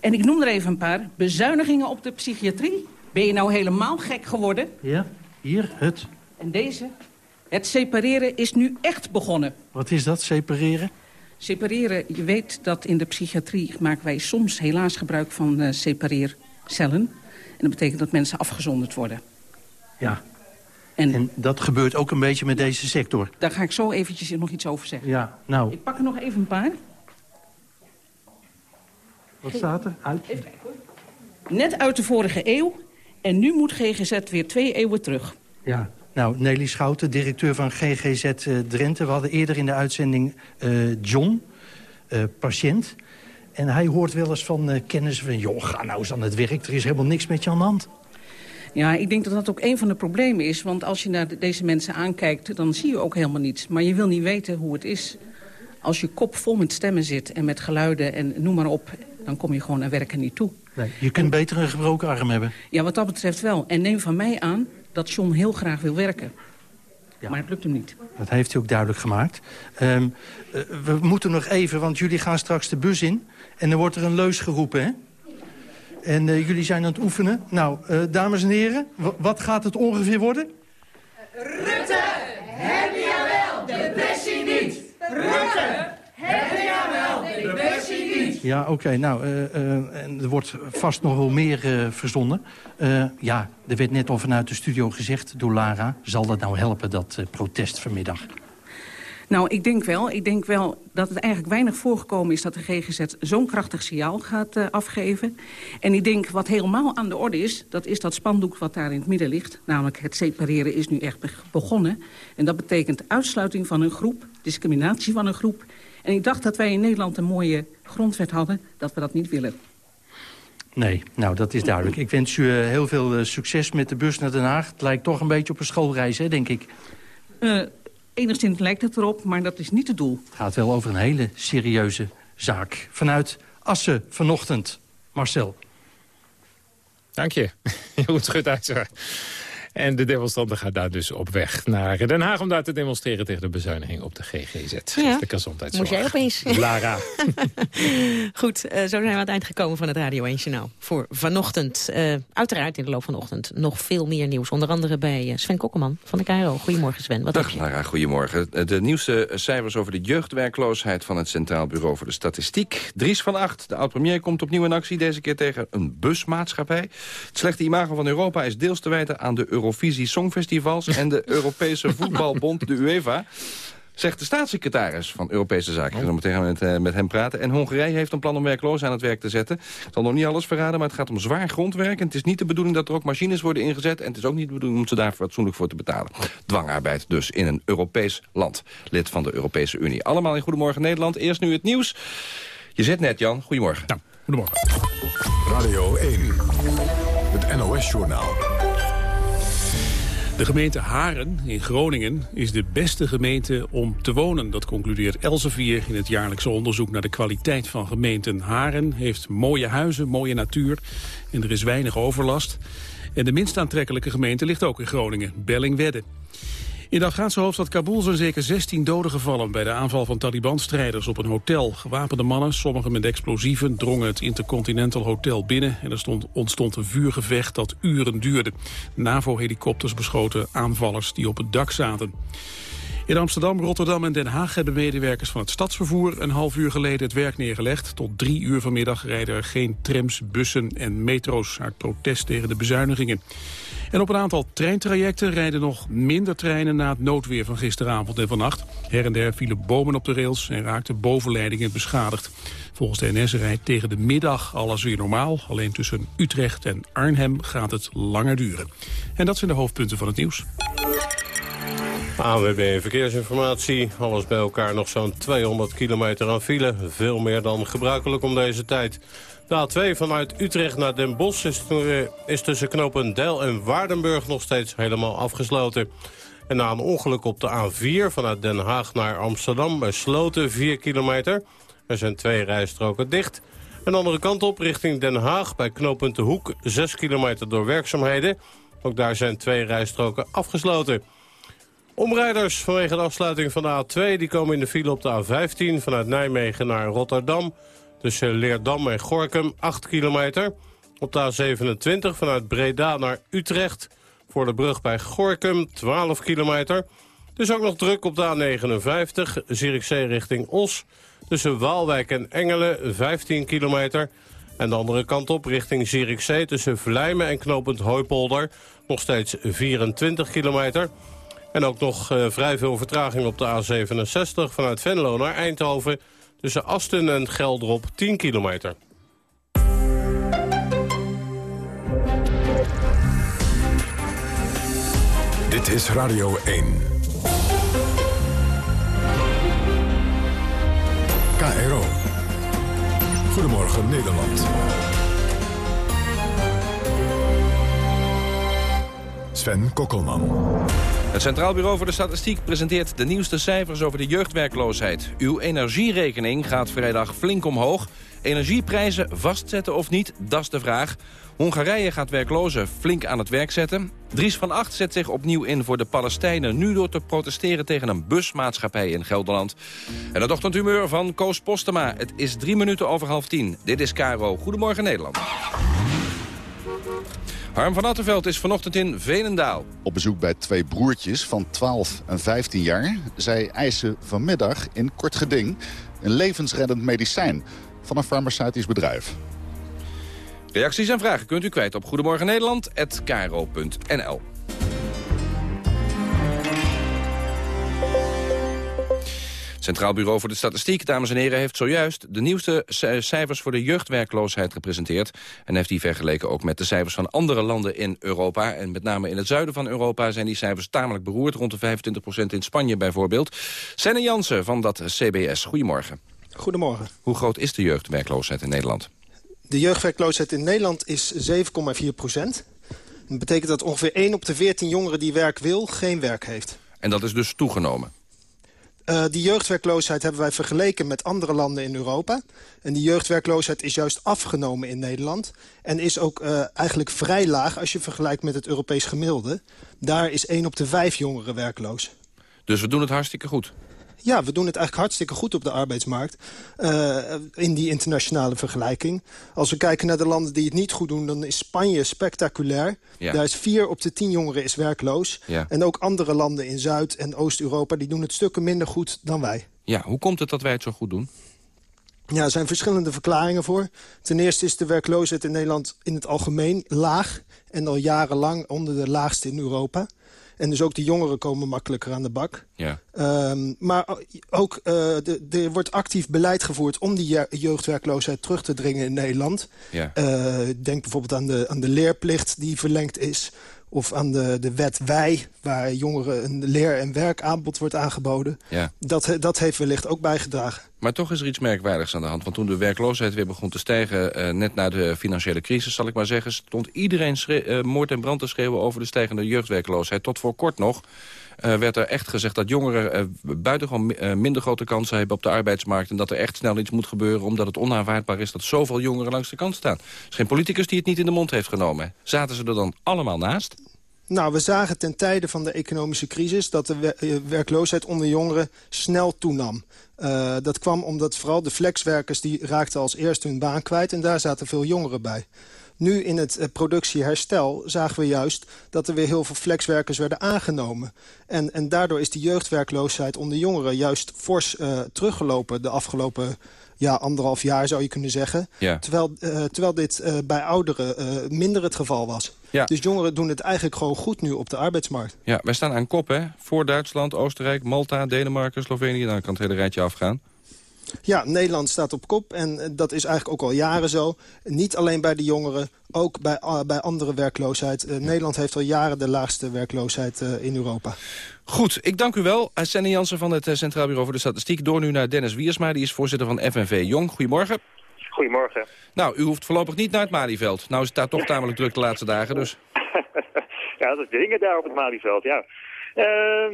En ik noem er even een paar. Bezuinigingen op de psychiatrie. Ben je nou helemaal gek geworden? Ja, hier, het. En deze? Het separeren is nu echt begonnen. Wat is dat, separeren? Separeren, je weet dat in de psychiatrie maken wij soms helaas gebruik van uh, separeercellen. En dat betekent dat mensen afgezonderd worden. Ja, en, en, dat gebeurt ook een beetje met deze sector. Daar ga ik zo eventjes nog iets over zeggen. Ja, nou. Ik pak er nog even een paar. Wat staat er? Uit? Even kijken hoor. Net uit de vorige eeuw. En nu moet GGZ weer twee eeuwen terug. Ja, nou, Nelly Schouten, directeur van GGZ uh, Drenthe. We hadden eerder in de uitzending uh, John, uh, patiënt. En hij hoort wel eens van kennis van... joh, ga nou eens aan het werk, er is helemaal niks met je aan de hand. Ja, ik denk dat dat ook een van de problemen is. Want als je naar deze mensen aankijkt, dan zie je ook helemaal niets. Maar je wil niet weten hoe het is. Als je kop vol met stemmen zit en met geluiden en noem maar op... dan kom je gewoon naar werken niet toe. Nee, je kunt beter een gebroken arm hebben. Ja, wat dat betreft wel. En neem van mij aan dat John heel graag wil werken. Ja. Maar het lukt hem niet. Dat heeft hij ook duidelijk gemaakt. Um, uh, we moeten nog even, want jullie gaan straks de bus in. En dan wordt er een leus geroepen, hè? En uh, jullie zijn aan het oefenen. Nou, uh, dames en heren, wat gaat het ongeveer worden? Rutte, heb je wel, depressie niet. Rutte, heb je wel, depressie niet. Ja, oké. Nou, uh, er wordt vast nog wel meer verzonnen. ja, er werd net al vanuit de studio gezegd door Lara. Zal dat nou helpen, dat protest vanmiddag? Nou, ik denk wel. Ik denk wel dat het eigenlijk weinig voorgekomen is... dat de GGZ zo'n krachtig signaal gaat afgeven. En ik denk wat helemaal aan de orde is... dat is dat spandoek wat daar in het midden ligt. Namelijk het separeren is nu echt begonnen. En dat betekent uitsluiting van een groep, discriminatie van een groep. En ik dacht dat wij in Nederland een mooie grondwet hadden... dat we dat niet willen. Nee, nou dat is duidelijk. Ik wens u uh, heel veel uh, succes met de bus naar Den Haag. Het lijkt toch een beetje op een schoolreis, hè, denk ik. Uh, Enigszins lijkt het erop, maar dat is niet het doel. Het gaat wel over een hele serieuze zaak. Vanuit Assen vanochtend, Marcel. Dank je. Jeroen Schutijzer. En de demonstranten gaan daar dus op weg naar Den Haag... om daar te demonstreren tegen de bezuiniging op de GGZ. Ja. De gezondheidszorg. Moest jij opeens. Lara. Goed, eh, zo zijn we aan het eind gekomen van het Radio 1 Journaal. Voor vanochtend, eh, uiteraard in de loop van de ochtend, nog veel meer nieuws. Onder andere bij eh, Sven Kokkeman van de KRO. Goedemorgen Sven, wat Dag heb je? Lara, goedemorgen. De nieuwste cijfers over de jeugdwerkloosheid van het Centraal Bureau voor de Statistiek. Dries van Acht, de oud-premier, komt opnieuw in actie. Deze keer tegen een busmaatschappij. Het slechte imago van Europa is deels te wijten aan de Eurovisie Songfestivals... en de Europese Voetbalbond, de UEFA. Zegt de staatssecretaris van Europese Zaken. Ik ga zo meteen met, eh, met hem praten. En Hongarije heeft een plan om werklozen aan het werk te zetten. Ik zal nog niet alles verraden, maar het gaat om zwaar grondwerk. En het is niet de bedoeling dat er ook machines worden ingezet. En het is ook niet de bedoeling om ze daar fatsoenlijk voor te betalen. Dwangarbeid dus in een Europees land. Lid van de Europese Unie. Allemaal in Goedemorgen Nederland. Eerst nu het nieuws. Je zit net, Jan. Goedemorgen. Ja, goedemorgen. Radio 1, het NOS-journaal. De gemeente Haren in Groningen is de beste gemeente om te wonen. Dat concludeert Elsevier in het jaarlijkse onderzoek naar de kwaliteit van gemeenten. Haren heeft mooie huizen, mooie natuur en er is weinig overlast. En de minst aantrekkelijke gemeente ligt ook in Groningen, Bellingwedde. In de Afghaanse hoofdstad Kabul zijn zeker 16 doden gevallen... bij de aanval van Taliban-strijders op een hotel. Gewapende mannen, sommigen met explosieven, drongen het Intercontinental Hotel binnen... en er stond, ontstond een vuurgevecht dat uren duurde. NAVO-helikopters beschoten aanvallers die op het dak zaten. In Amsterdam, Rotterdam en Den Haag hebben medewerkers van het stadsvervoer een half uur geleden het werk neergelegd. Tot drie uur vanmiddag rijden er geen trams, bussen en metro's uit protest tegen de bezuinigingen. En op een aantal treintrajecten rijden nog minder treinen na het noodweer van gisteravond en vannacht. Her en der vielen bomen op de rails en raakten bovenleidingen beschadigd. Volgens de NS rijdt tegen de middag alles weer normaal. Alleen tussen Utrecht en Arnhem gaat het langer duren. En dat zijn de hoofdpunten van het nieuws. ANWB Verkeersinformatie. Alles bij elkaar nog zo'n 200 kilometer aan file. Veel meer dan gebruikelijk om deze tijd. De A2 vanuit Utrecht naar Den Bosch is, tussen knopen Deil en Waardenburg nog steeds helemaal afgesloten. En na een ongeluk op de A4 vanuit Den Haag naar Amsterdam bij Sloten 4 kilometer. Er zijn twee rijstroken dicht. Een andere kant op richting Den Haag bij knooppunt De Hoek 6 kilometer door werkzaamheden. Ook daar zijn twee rijstroken afgesloten. Omrijders vanwege de afsluiting van de A2 die komen in de file op de A15 vanuit Nijmegen naar Rotterdam. Tussen Leerdam en Gorkum 8 kilometer. Op de A27 vanuit Breda naar Utrecht voor de brug bij Gorkum 12 kilometer. Dus ook nog druk op de A59 Zierikzee richting Os. Tussen Waalwijk en Engelen 15 kilometer. En de andere kant op richting Zierikzee tussen Vlijmen en Knopend Hooipolder. Nog steeds 24 kilometer. En ook nog uh, vrij veel vertraging op de A67 vanuit Venlo naar Eindhoven... tussen Asten en Geldrop 10 kilometer. Dit is Radio 1. KRO. Goedemorgen Nederland. Sven Kokkelman. Het Centraal Bureau voor de Statistiek presenteert de nieuwste cijfers over de jeugdwerkloosheid. Uw energierekening gaat vrijdag flink omhoog. Energieprijzen vastzetten of niet, dat is de vraag. Hongarije gaat werklozen flink aan het werk zetten. Dries van Acht zet zich opnieuw in voor de Palestijnen... nu door te protesteren tegen een busmaatschappij in Gelderland. En het ochtendhumeur van Koos Postema. Het is drie minuten over half tien. Dit is Caro. Goedemorgen Nederland. Harm van Attenveld is vanochtend in Venendaal. Op bezoek bij twee broertjes van 12 en 15 jaar. Zij eisen vanmiddag in kort geding een levensreddend medicijn van een farmaceutisch bedrijf. Reacties en vragen kunt u kwijt op Goedemorgen Centraal Bureau voor de Statistiek, dames en heren, heeft zojuist de nieuwste cijfers voor de jeugdwerkloosheid gepresenteerd. En heeft die vergeleken ook met de cijfers van andere landen in Europa. En met name in het zuiden van Europa zijn die cijfers tamelijk beroerd. Rond de 25% in Spanje bijvoorbeeld. Senne Jansen van dat CBS, goedemorgen. Goedemorgen. Hoe groot is de jeugdwerkloosheid in Nederland? De jeugdwerkloosheid in Nederland is 7,4 procent. Dat betekent dat ongeveer 1 op de 14 jongeren die werk wil, geen werk heeft. En dat is dus toegenomen? Uh, die jeugdwerkloosheid hebben wij vergeleken met andere landen in Europa. En die jeugdwerkloosheid is juist afgenomen in Nederland. En is ook uh, eigenlijk vrij laag als je vergelijkt met het Europees gemiddelde. Daar is 1 op de 5 jongeren werkloos. Dus we doen het hartstikke goed. Ja, we doen het eigenlijk hartstikke goed op de arbeidsmarkt. Uh, in die internationale vergelijking. Als we kijken naar de landen die het niet goed doen... dan is Spanje spectaculair. Ja. Daar is vier op de tien jongeren is werkloos. Ja. En ook andere landen in Zuid- en Oost-Europa... die doen het stukken minder goed dan wij. Ja, hoe komt het dat wij het zo goed doen? Ja, er zijn verschillende verklaringen voor. Ten eerste is de werkloosheid in Nederland in het algemeen laag... en al jarenlang onder de laagste in Europa... En dus ook de jongeren komen makkelijker aan de bak. Ja. Um, maar ook uh, er wordt actief beleid gevoerd om die jeugdwerkloosheid terug te dringen in Nederland. Ja. Uh, denk bijvoorbeeld aan de, aan de leerplicht die verlengd is. Of aan de, de wet Wij, waar jongeren een leer- en werkaanbod wordt aangeboden. Ja. Dat, dat heeft wellicht ook bijgedragen. Maar toch is er iets merkwaardigs aan de hand. Want toen de werkloosheid weer begon te stijgen, uh, net na de financiële crisis... zal ik maar zeggen, stond iedereen uh, moord en brand te schreeuwen... over de stijgende jeugdwerkloosheid. Tot voor kort nog werd er echt gezegd dat jongeren buitengewoon minder grote kansen hebben op de arbeidsmarkt... en dat er echt snel iets moet gebeuren omdat het onaanvaardbaar is... dat zoveel jongeren langs de kant staan. Er is geen politicus die het niet in de mond heeft genomen. Zaten ze er dan allemaal naast? Nou, we zagen ten tijde van de economische crisis... dat de werkloosheid onder jongeren snel toenam. Dat kwam omdat vooral de flexwerkers... die raakten als eerste hun baan kwijt... en daar zaten veel jongeren bij. Nu in het uh, productieherstel zagen we juist dat er weer heel veel flexwerkers werden aangenomen. En, en daardoor is de jeugdwerkloosheid onder jongeren juist fors uh, teruggelopen de afgelopen ja, anderhalf jaar zou je kunnen zeggen. Ja. Terwijl, uh, terwijl dit uh, bij ouderen uh, minder het geval was. Ja. Dus jongeren doen het eigenlijk gewoon goed nu op de arbeidsmarkt. Ja, wij staan aan kop, hè? Voor Duitsland, Oostenrijk, Malta, Denemarken, Slovenië. Dan kan het hele rijtje afgaan. Ja, Nederland staat op kop en dat is eigenlijk ook al jaren zo. Niet alleen bij de jongeren, ook bij, uh, bij andere werkloosheid. Uh, Nederland heeft al jaren de laagste werkloosheid uh, in Europa. Goed, ik dank u wel. Senne Jansen van het Centraal Bureau voor de Statistiek. Door nu naar Dennis Wiersma, die is voorzitter van FNV Jong. Goedemorgen. Goedemorgen. Nou, u hoeft voorlopig niet naar het Malieveld. Nou is het daar toch tamelijk druk de laatste dagen, dus... ja, dat is dringend daar op het Malieveld, ja. Uh,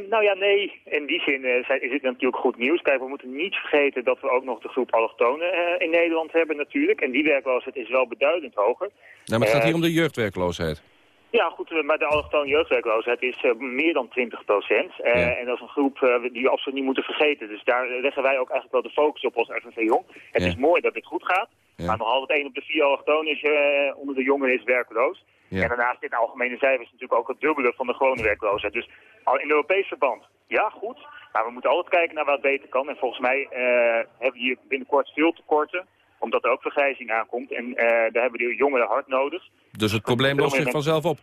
nou ja, nee. In die zin uh, is het natuurlijk goed nieuws. Kijk, we moeten niet vergeten dat we ook nog de groep allochtonen uh, in Nederland hebben natuurlijk. En die werkloosheid is wel beduidend hoger. Ja, maar het gaat hier om de jeugdwerkloosheid. Ja, goed, maar de allochtone jeugdwerkloosheid is uh, meer dan 20 procent. Uh, ja. En dat is een groep uh, die we absoluut niet moeten vergeten. Dus daar leggen wij ook eigenlijk wel de focus op als FNV Jong. Het Ja. is mooi dat het goed gaat, Ja. maar nog altijd 1 op de 4 allochtonen is, eh, onder de jongeren is werkloos. Ja. En daarnaast in algemene cijfers natuurlijk ook het dubbele van de gewone werkloosheid. Dus al in Europees verband, ja, goed. Maar we moeten altijd kijken naar wat beter kan. En volgens mij eh, hebben we hier binnenkort veel tekorten omdat er ook vergrijzing aankomt. En eh, daar hebben de jongeren hard nodig. Dus het probleem lost zich vanzelf op.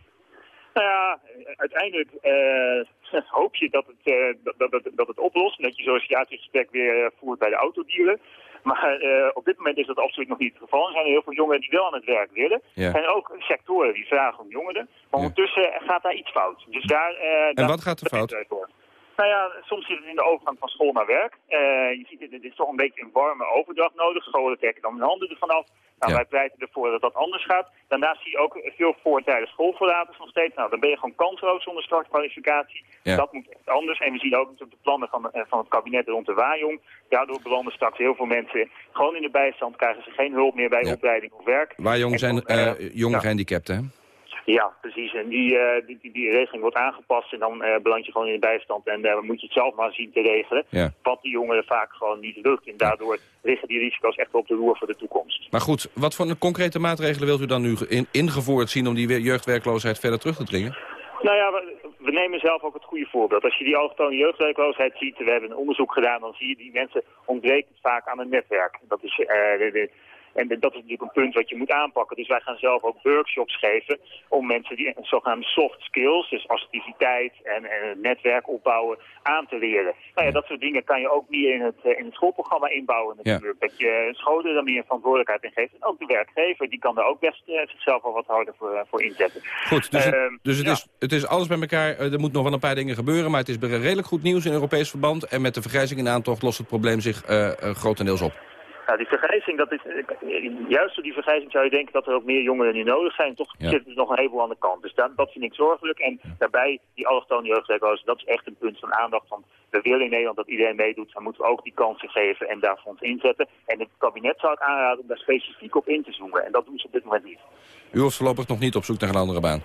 Nou ja, uiteindelijk eh, hoop je dat het, dat, dat, dat, het oplost. En dat je zo'n gesprek weer voert bij de autodealer. Maar eh, op dit moment is dat absoluut nog niet het geval. Er zijn heel veel jongeren die wel aan het werk willen. Ja. Er zijn ook sectoren die vragen om jongeren. Maar ondertussen gaat daar iets fout. Dus daar, eh, En daar- wat gaat er fout? voor. Nou ja, soms zit het in de overgang van school naar werk. Eh, je ziet het, het is toch een beetje een warme overdracht nodig. Scholen trekken dan hun handen ervan af. Nou, Ja. wij pleiten ervoor dat dat anders gaat. Daarnaast zie je ook veel voortijdig schoolverlaters nog steeds. Nou, dan ben je gewoon kansloos zonder startkwalificatie. Ja. Dat moet echt anders. En we zien ook natuurlijk de plannen van, eh, van het kabinet rond de Waaijong. Daardoor belanden straks heel veel mensen gewoon in de bijstand. Krijgen ze geen hulp meer bij Ja. opleiding of werk. Waar jong En zijn dan, eh, jonge gehandicapten, hè? Ja, precies. En die, eh, die, die, die regeling wordt aangepast en dan eh beland je gewoon in de bijstand. En dan moet je het zelf maar zien te regelen. Ja. Wat die jongeren vaak gewoon niet lukt. En daardoor liggen die risico's echt op de loer voor de toekomst. Maar goed, wat voor concrete maatregelen wilt u dan nu in, ingevoerd zien... om die we- jeugdwerkloosheid verder terug te dringen? Nou ja, we, we nemen zelf ook het goede voorbeeld. Als je die allochtone jeugdwerkloosheid ziet, we hebben een onderzoek gedaan, dan zie je die mensen ontbreken vaak aan een netwerk. Dat is, eh, de, de- en dat is natuurlijk een punt wat je moet aanpakken. Dus wij gaan zelf ook workshops geven om mensen die zogenaamde soft skills, dus assertiviteit en, en het netwerk opbouwen, aan te leren. Nou ja, dat soort dingen kan je ook meer in het, eh, in het schoolprogramma inbouwen natuurlijk. Dat je scholen er meer verantwoordelijkheid in geeft. En ook de werkgever, die kan daar ook best eh, zichzelf wel wat harder voor, eh, voor inzetten. Goed, dus, het, Ehm, dus het, ja. is, het is alles bij elkaar. Er moet nog wel een paar dingen gebeuren... maar het is redelijk goed nieuws in Europees verband. En met de vergrijzing in aantocht lost het probleem zich grotendeels op. Nou, die vergrijzing, dat is, juist door die vergrijzing zou je denken dat er ook meer jongeren nu nodig zijn. Toch Ja. zit er nog een heleboel aan de kant. Dus dat, dat vind ik zorgelijk. En daarbij, die allochtone jeugdwerklozen, dat is echt een punt van aandacht. Van, we willen in Nederland dat iedereen meedoet. Dan moeten we ook die kansen geven en daarvoor ons inzetten. En het kabinet zou ik aanraden om daar specifiek op in te zoomen. En dat doen ze op dit moment niet. U hoeft voorlopig nog niet op zoek naar een andere baan.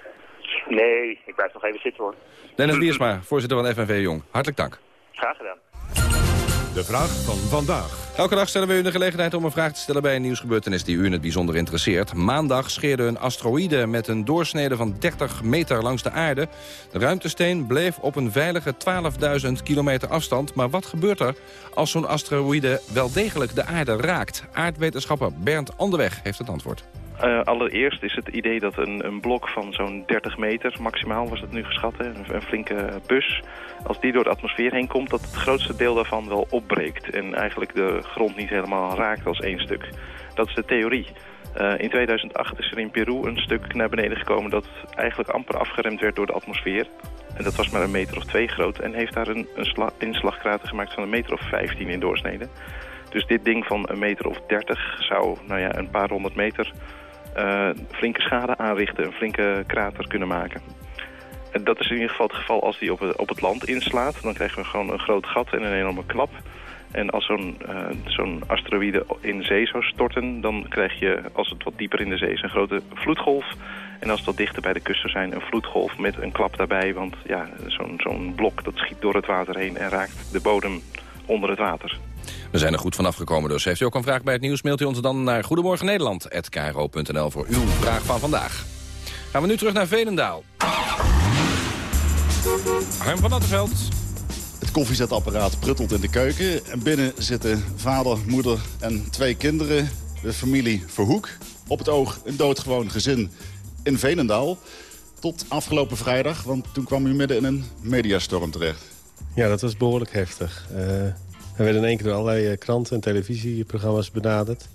Nee, ik blijf nog even zitten hoor. Dennis Wiersma, voorzitter van FNV Jong. Hartelijk dank. Graag gedaan. De vraag van vandaag. Elke dag stellen we u de gelegenheid om een vraag te stellen bij een nieuwsgebeurtenis die u in het bijzonder interesseert. Maandag scheerde een asteroïde met een doorsnede van 30 meter langs de aarde. De ruimtesteen bleef op een veilige 12.000 kilometer afstand. Maar wat gebeurt er als zo'n asteroïde wel degelijk de aarde raakt? Aardwetenschapper Bernd Anderweg heeft het antwoord. Uh, allereerst is het idee dat een, een blok van zo'n 30 meter, maximaal was het nu geschat, een, flinke bus, als die door de atmosfeer heen komt, dat het grootste deel daarvan wel opbreekt en eigenlijk de grond niet helemaal raakt als één stuk. Dat is de theorie. Uh, in 2008 is er in Peru een stuk naar beneden gekomen dat eigenlijk amper afgeremd werd door de atmosfeer. En dat was maar een meter of twee groot en heeft daar een, een inslagkrater gemaakt van een meter of 15 in doorsnede. Dus dit ding van een meter of 30 zou nou ja, een paar honderd meter flinke schade aanrichten, een flinke krater kunnen maken. En dat is in ieder geval het geval als die op het, op het land inslaat. Dan krijgen we gewoon een groot gat en een enorme klap. En als zo'n zo'n asteroïde in zee zou storten... dan krijg je, als het wat dieper in de zee is, een grote vloedgolf. En als wat dichter bij de kust zou zijn, een vloedgolf met een klap daarbij. Want ja, zo'n zo'n blok dat schiet door het water heen en raakt de bodem onder het water. We zijn er goed vanaf gekomen, dus heeft u ook een vraag bij het nieuws... mailt u ons dan naar goedemorgennederland.kro.nl voor uw vraag van vandaag. Gaan we nu terug naar Velendaal. Harm van Attenveld. Het koffiezetapparaat pruttelt in de keuken. En binnen zitten vader, moeder en twee kinderen. De familie Verhoek. Op het oog een doodgewoon gezin in Velendaal. Tot afgelopen vrijdag, want toen kwam u midden in een mediastorm terecht. Ja, dat was behoorlijk heftig. Uh... We werden in één keer door allerlei kranten en televisieprogramma's benaderd.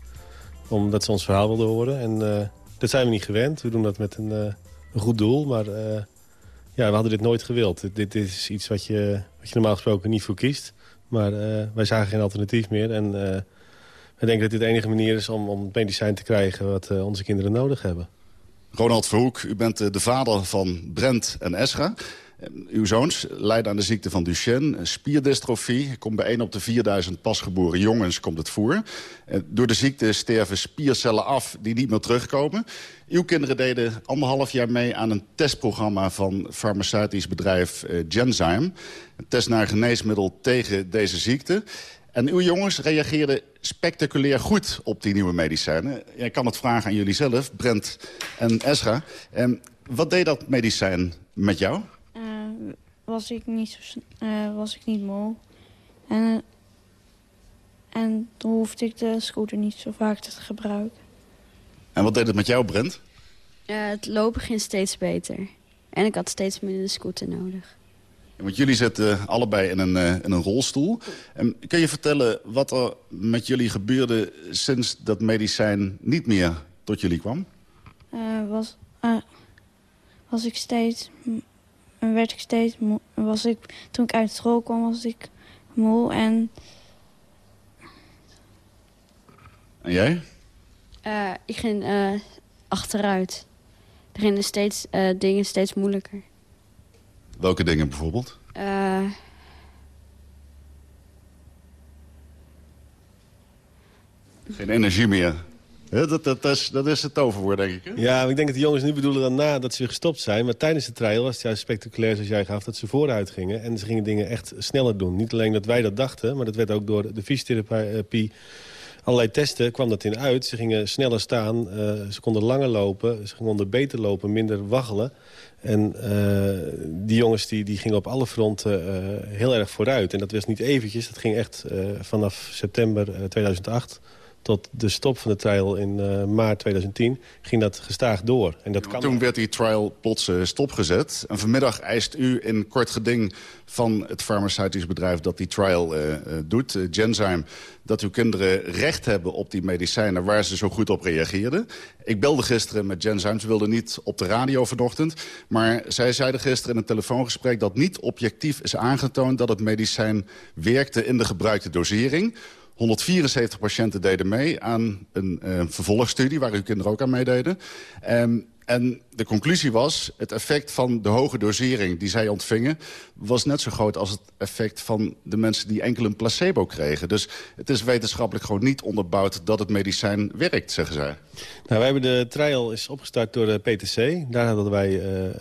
Omdat ze ons verhaal wilden horen. En uh, dat zijn we niet gewend. We doen dat met een, een goed doel. Maar ja, we hadden dit nooit gewild. Dit, dit is iets wat je, wat je normaal gesproken niet voor kiest. Maar wij zagen geen alternatief meer. En we denken dat dit de enige manier is om, om het medicijn te krijgen... wat onze kinderen nodig hebben. Ronald Verhoek, u bent de vader van Brent en Esra. Uw zoons lijden aan de ziekte van Duchenne, spierdystrofie. Komt bij 1 op de 4000 pasgeboren jongens komt het voor. Door de ziekte sterven spiercellen af die niet meer terugkomen. Uw kinderen deden anderhalf jaar mee aan een testprogramma... van farmaceutisch bedrijf Genzyme. Een test naar geneesmiddel tegen deze ziekte. En uw jongens reageerden spectaculair goed op die nieuwe medicijnen. Jij kan het vragen aan jullie zelf, Brent en Esra. En wat deed dat medicijn met jou? Was ik niet, zo, uh, was ik niet moe. En, en toen hoefde ik de scooter niet zo vaak te gebruiken. En wat deed het met jou, Brent? Uh, het lopen ging steeds beter. En ik had steeds minder de scooter nodig. Want jullie zitten allebei in een, uh, in een rolstoel. En kun je vertellen wat er met jullie gebeurde... sinds dat medicijn niet meer tot jullie kwam? was, was ik steeds werd ik steeds moe. Was ik, toen ik uit school kwam, was ik moe. En, en jij? Uh, ik ging uh, achteruit. Er gingen steeds uh, dingen steeds moeilijker. Welke dingen bijvoorbeeld? Geen energie meer. Dat, is, dat is het toverwoord, denk ik. Hè? Ja, ik denk dat de jongens nu bedoelen dan na dat ze gestopt zijn. Maar tijdens de trial was het juist spectaculair, zoals jij gaf... dat ze vooruit gingen en ze gingen dingen echt sneller doen. Niet alleen dat wij dat dachten, maar dat werd ook door de fysiotherapie... allerlei testen kwam dat in uit. Ze gingen sneller staan, uh, ze konden langer lopen, ze konden beter lopen, minder waggelen. En uh, die jongens die, die gingen op alle fronten uh, heel erg vooruit. En dat was niet eventjes, dat ging echt vanaf september 2008 tot de stop van de trial in uh, maart 2010 ging dat gestaag door. En dat ja, kan toen werd die trial plots uh, stopgezet. En vanmiddag eist u in kort geding van het farmaceutisch bedrijf... dat die trial uh, doet, Genzyme, dat uw kinderen recht hebben op die medicijnen... waar ze zo goed op reageerden. Ik belde gisteren met Genzyme, ze wilden niet op de radio vanochtend... maar zij zeiden gisteren in een telefoongesprek... dat niet objectief is aangetoond dat het medicijn werkte in de gebruikte dosering 174 patiënten deden mee aan een uh, vervolgstudie... waar uw kinderen ook aan meededen. Um, en de conclusie was, het effect van de hoge dosering die zij ontvingen... was net zo groot als het effect van de mensen die enkel een placebo kregen. Dus het is wetenschappelijk gewoon niet onderbouwd dat het medicijn werkt, zeggen zij. Nou, wij hebben de trial is opgestart door de PTC. Daar hadden wij uh, uh,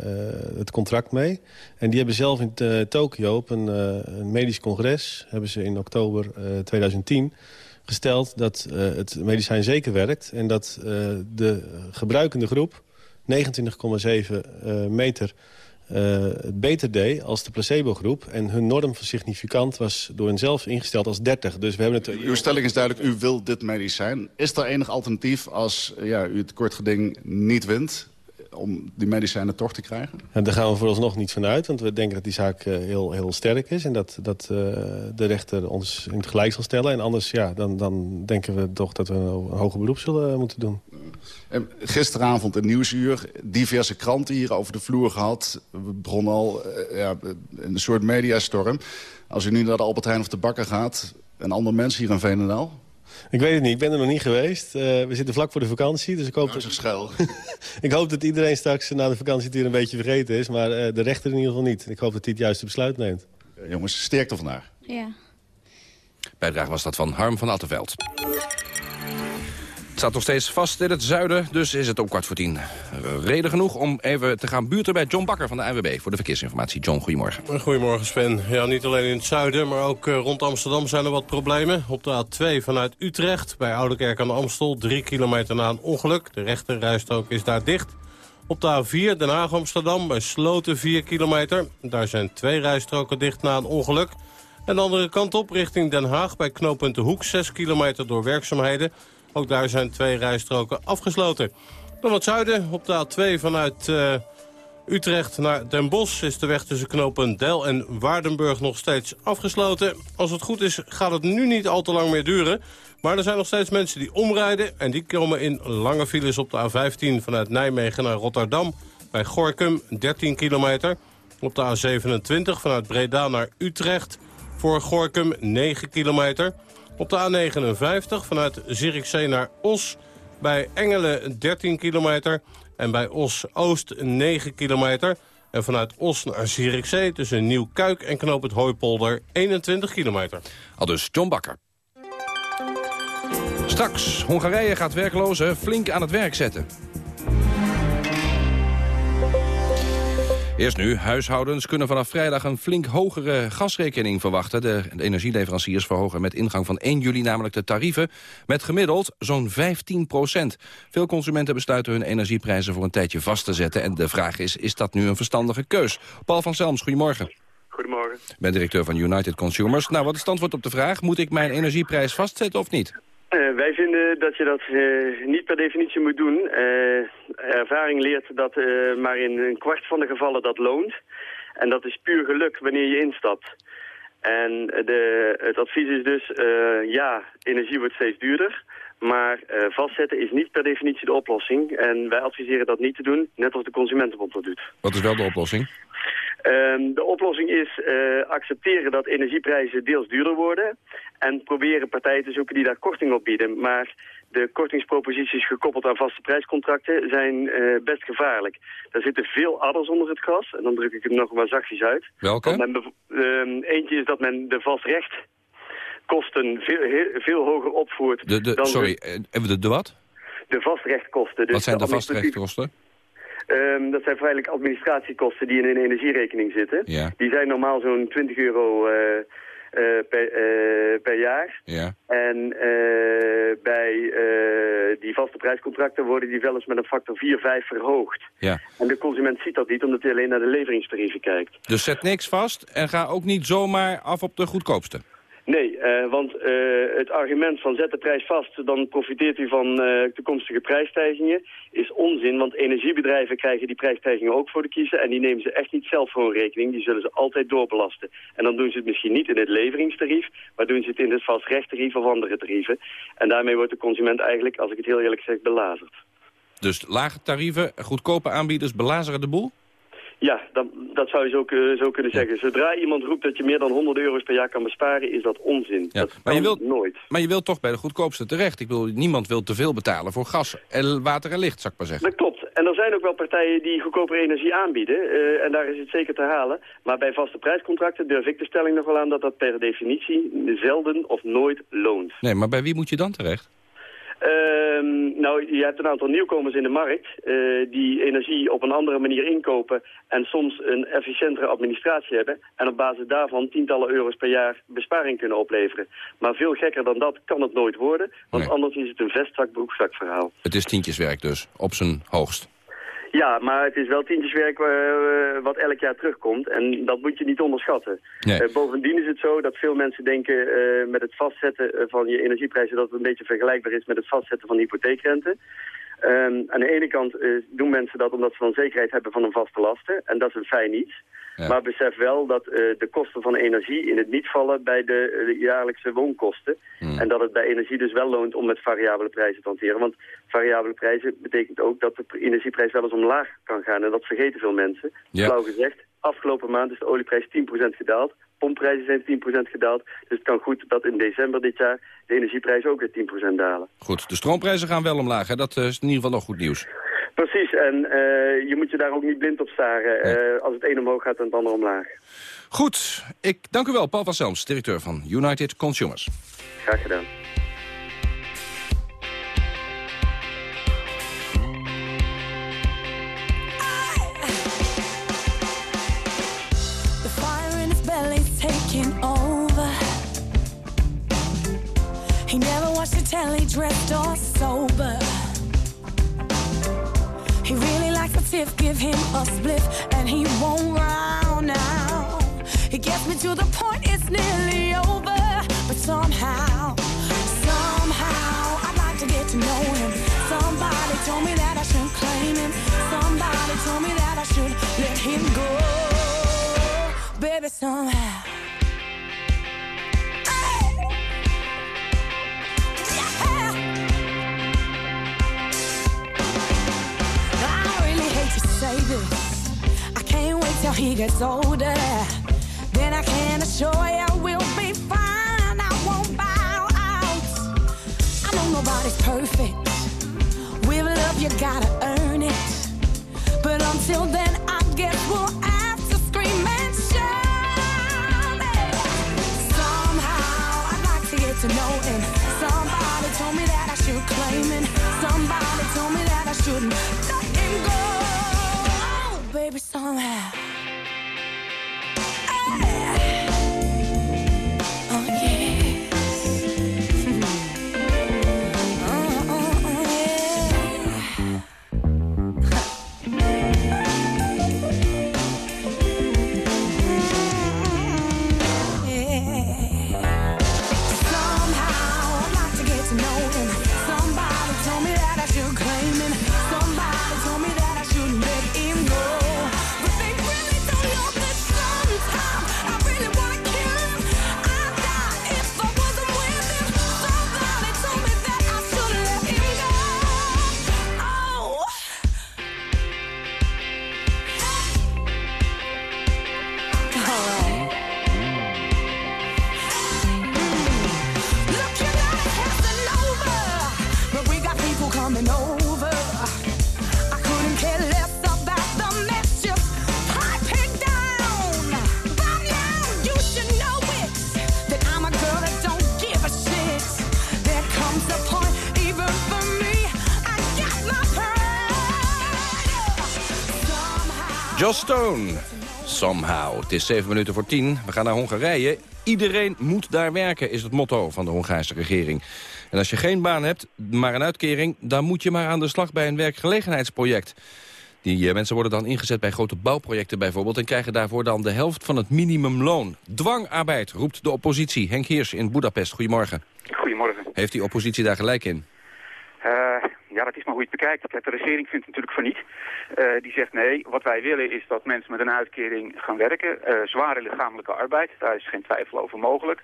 het contract mee. En die hebben zelf in uh, Tokio op een, een, medisch congres... hebben ze in oktober 2010 gesteld dat het medicijn zeker werkt... en dat de gebruikende groep 29,7 uh, meter uh, beter deed als de placebo-groep. En hun norm van significant was door hen zelf ingesteld als 30. Dus we hebben het... Uw stelling is duidelijk, u wil dit medicijn. Is er enig alternatief als ja, u het kortgeding niet wint om die medicijnen toch te krijgen? En daar gaan we vooralsnog niet vanuit, want we denken dat die zaak heel, heel sterk is... en dat, dat uh, de rechter ons in het gelijk zal stellen. En anders ja, dan, dan denken we toch dat we een hoger beroep zullen moeten doen. En gisteravond in Nieuwsuur, diverse kranten hier over de vloer gehad. We begonnen al uh, ja, een soort mediastorm. Als u nu naar de Albert Heijn of de Bakker gaat... een ander mens hier in Veenendaal... Ik weet het niet, ik ben er nog niet geweest. Uh, we zitten vlak voor de vakantie, dus ik hoop, dat... Schuil. ik hoop dat iedereen straks na de vakantie het weer een beetje vergeten is. Maar uh, de rechter in ieder geval niet. Ik hoop dat hij het juiste besluit neemt. Uh, jongens, sterkte vandaag. Ja. Bijdrage was dat van Harm van Attenveld. Staat nog steeds vast in het zuiden, dus is het om kwart voor tien. Reden genoeg om even te gaan buurten bij John Bakker van de ANWB... voor de verkeersinformatie. John, goedemorgen. Goedemorgen, Sven. Ja, niet alleen in het zuiden, maar ook uh, rond Amsterdam zijn er wat problemen. Op de A2 vanuit Utrecht, bij Oudekerk aan de Amstel... drie kilometer na een ongeluk. De rechterrijstrook is daar dicht. Op de A4 Den Haag-Amsterdam bij Sloten 4 kilometer. Daar zijn twee rijstroken dicht na een ongeluk. En de andere kant op, richting Den Haag bij knooppunt De Hoek... 6 kilometer door werkzaamheden... Ook daar zijn twee rijstroken afgesloten. Dan het zuiden, op de A2 vanuit uh, Utrecht naar Den Bosch... is de weg tussen knopen Del en Waardenburg nog steeds afgesloten. Als het goed is, gaat het nu niet al te lang meer duren. Maar er zijn nog steeds mensen die omrijden... en die komen in lange files op de A15 vanuit Nijmegen naar Rotterdam... bij Gorkum, 13 kilometer. Op de A27 vanuit Breda naar Utrecht... voor Gorkum, 9 kilometer... Op de A59 vanuit Zierikzee naar Os. Bij Engelen 13 kilometer. En bij Os-Oost 9 kilometer. En vanuit Os naar Zierikzee tussen Nieuw-Kuik en Knoop het Hooipolder 21 kilometer. Al dus John Bakker. Straks, Hongarije gaat werklozen flink aan het werk zetten. Eerst nu, huishoudens kunnen vanaf vrijdag een flink hogere gasrekening verwachten. De, energieleveranciers verhogen met ingang van 1 juli namelijk de tarieven... met gemiddeld zo'n 15 procent. Veel consumenten besluiten hun energieprijzen voor een tijdje vast te zetten. En de vraag is, is dat nu een verstandige keus? Paul van Selms, goedemorgen. Goedemorgen. Ik ben directeur van United Consumers. Nou, wat is het antwoord op de vraag? Moet ik mijn energieprijs vastzetten of niet? Uh, wij vinden dat je dat uh, niet per definitie moet doen. Uh, ervaring leert dat maar in een kwart van de gevallen dat loont. En dat is puur geluk wanneer je instapt. En de, het advies is dus, ja, energie wordt steeds duurder. Maar vastzetten is niet per definitie de oplossing. En wij adviseren dat niet te doen, net als de Consumentenbond dat doet. Wat is wel de oplossing? Um, de oplossing is uh, accepteren dat energieprijzen deels duurder worden... en proberen partijen te zoeken die daar korting op bieden. Maar de kortingsproposities gekoppeld aan vaste prijscontracten zijn uh, best gevaarlijk. Daar zitten veel adders onder het gas, en dan druk ik het nog maar zachtjes uit. Welke? Men, um, eentje is dat men de vastrecht kosten veel, veel hoger opvoert... De, de, dan sorry, de, de, de wat? De vastrechtkosten. Dus wat zijn de, de vastrechtkosten? Um, dat zijn feitelijk administratiekosten die in een energierekening zitten. Ja. Die zijn normaal zo'n 20 euro uh, uh, per, uh, per, jaar. Ja. En bij die vaste prijscontracten worden die wel eens met een factor 4, 5 verhoogd. Ja. En de consument ziet dat niet omdat hij alleen naar de leveringstarieven kijkt. Dus zet niks vast en ga ook niet zomaar af op de goedkoopste. Nee, uh, want uh, het argument van zet de prijs vast, dan profiteert u van uh, toekomstige prijsstijgingen, is onzin. Want energiebedrijven krijgen die prijsstijgingen ook voor de kiezen en die nemen ze echt niet zelf voor een rekening. Die zullen ze altijd doorbelasten. En dan doen ze het misschien niet in het leveringstarief, maar doen ze het in het vastrechtarief of andere tarieven. En daarmee wordt de consument eigenlijk, als ik het heel eerlijk zeg, belazerd. Dus lage tarieven, goedkope aanbieders belazeren de boel? Ja, dat, dat zou je zo, zo kunnen zeggen. Zodra iemand roept dat je meer dan 100 euro's per jaar kan besparen, is dat onzin. Ja, Dat maar, je wilt, nooit. maar je wilt toch bij de goedkoopste terecht. Ik bedoel, niemand wil te veel betalen voor gas, en water en licht, zou ik maar zeggen. Dat klopt. En er zijn ook wel partijen die goedkopere energie aanbieden. eh, en daar is het zeker te halen. Maar bij vaste prijscontracten durf ik de stelling nog wel aan dat dat per definitie zelden of nooit loont. Nee, maar bij wie moet je dan terecht? Ehm, nou, je hebt een aantal nieuwkomers in de markt eh, die energie op een andere manier inkopen en soms een efficiëntere administratie hebben en op basis daarvan tientallen euro's per jaar besparing kunnen opleveren. Maar veel gekker dan dat kan het nooit worden, want Nee. anders is het een vestzak broekzak verhaal. Het is tientjeswerk dus, op zijn hoogst. Ja, maar het is wel tientjeswerk eh, wat elk jaar terugkomt en dat moet je niet onderschatten. Nee. Eh, bovendien is het zo dat veel mensen denken eh, met het vastzetten van je energieprijzen dat het een beetje vergelijkbaar is met het vastzetten van hypotheekrente. Ehm, aan de ene kant doen mensen dat omdat ze dan zekerheid hebben van een vaste lasten en dat is een fijn iets. Ja. Maar besef wel dat eh, de kosten van energie in het niet vallen bij de, eh, de jaarlijkse woonkosten. Hmm. En dat het bij energie dus wel loont om met variabele prijzen te hanteren. Want variabele prijzen betekent ook dat de pr- energieprijs wel eens omlaag kan gaan. En dat vergeten veel mensen. Ja. Flauw gezegd, afgelopen maand is de olieprijs 10% gedaald. Pompprijzen zijn 10% gedaald. Dus het kan goed dat in december dit jaar de energieprijzen ook weer 10% dalen. Goed, de stroomprijzen gaan wel omlaag. Hè? Dat eh, is in ieder geval nog goed nieuws. Precies, en eh, je moet je daar ook niet blind op staren. Eh, als het een omhoog gaat en het ander omlaag. Goed, ik dank u wel, Paul van Selms, directeur van United Consumers. Graag gedaan. The fire in his belly's taking over. He never watched the telly dressed tiff, give him a spliff, and he won't round now. He gets me to the point, it's nearly over. But somehow, somehow, I'd like to get to know him. Somebody told me that I shouldn't claim him. Somebody told me that I should let him go. Baby, somehow. Till he gets older. Then I can assure you we'll be fine. I won't bow out. I know nobody's perfect. With love, you gotta earn it. But until then, I guess we'll have to scream and shout. it. Somehow, I'd like to get to know him. Somebody told me that I should claim him. Somebody told me that I shouldn't Joss Stone. Somehow. Het is zeven minuten voor tien. We gaan naar Hongarije. Iedereen moet daar werken, is het motto van de Hongaarse regering. En als je geen baan hebt, maar een uitkering... dan moet je maar aan de slag bij een werkgelegenheidsproject. Die eh, mensen worden dan ingezet bij grote bouwprojecten bijvoorbeeld... en krijgen daarvoor dan de helft van het minimumloon. Dwangarbeid, roept de oppositie. Henk Heers in Budapest, goedemorgen. Goedemorgen. Heeft die oppositie daar gelijk in? Eh, ja, dat is maar hoe je het bekijkt. Kijk, de regering vindt natuurlijk van niet. Eh, die zegt nee, wat wij willen is dat mensen met een uitkering gaan werken. Eh, zware lichamelijke arbeid, daar is geen twijfel over mogelijk.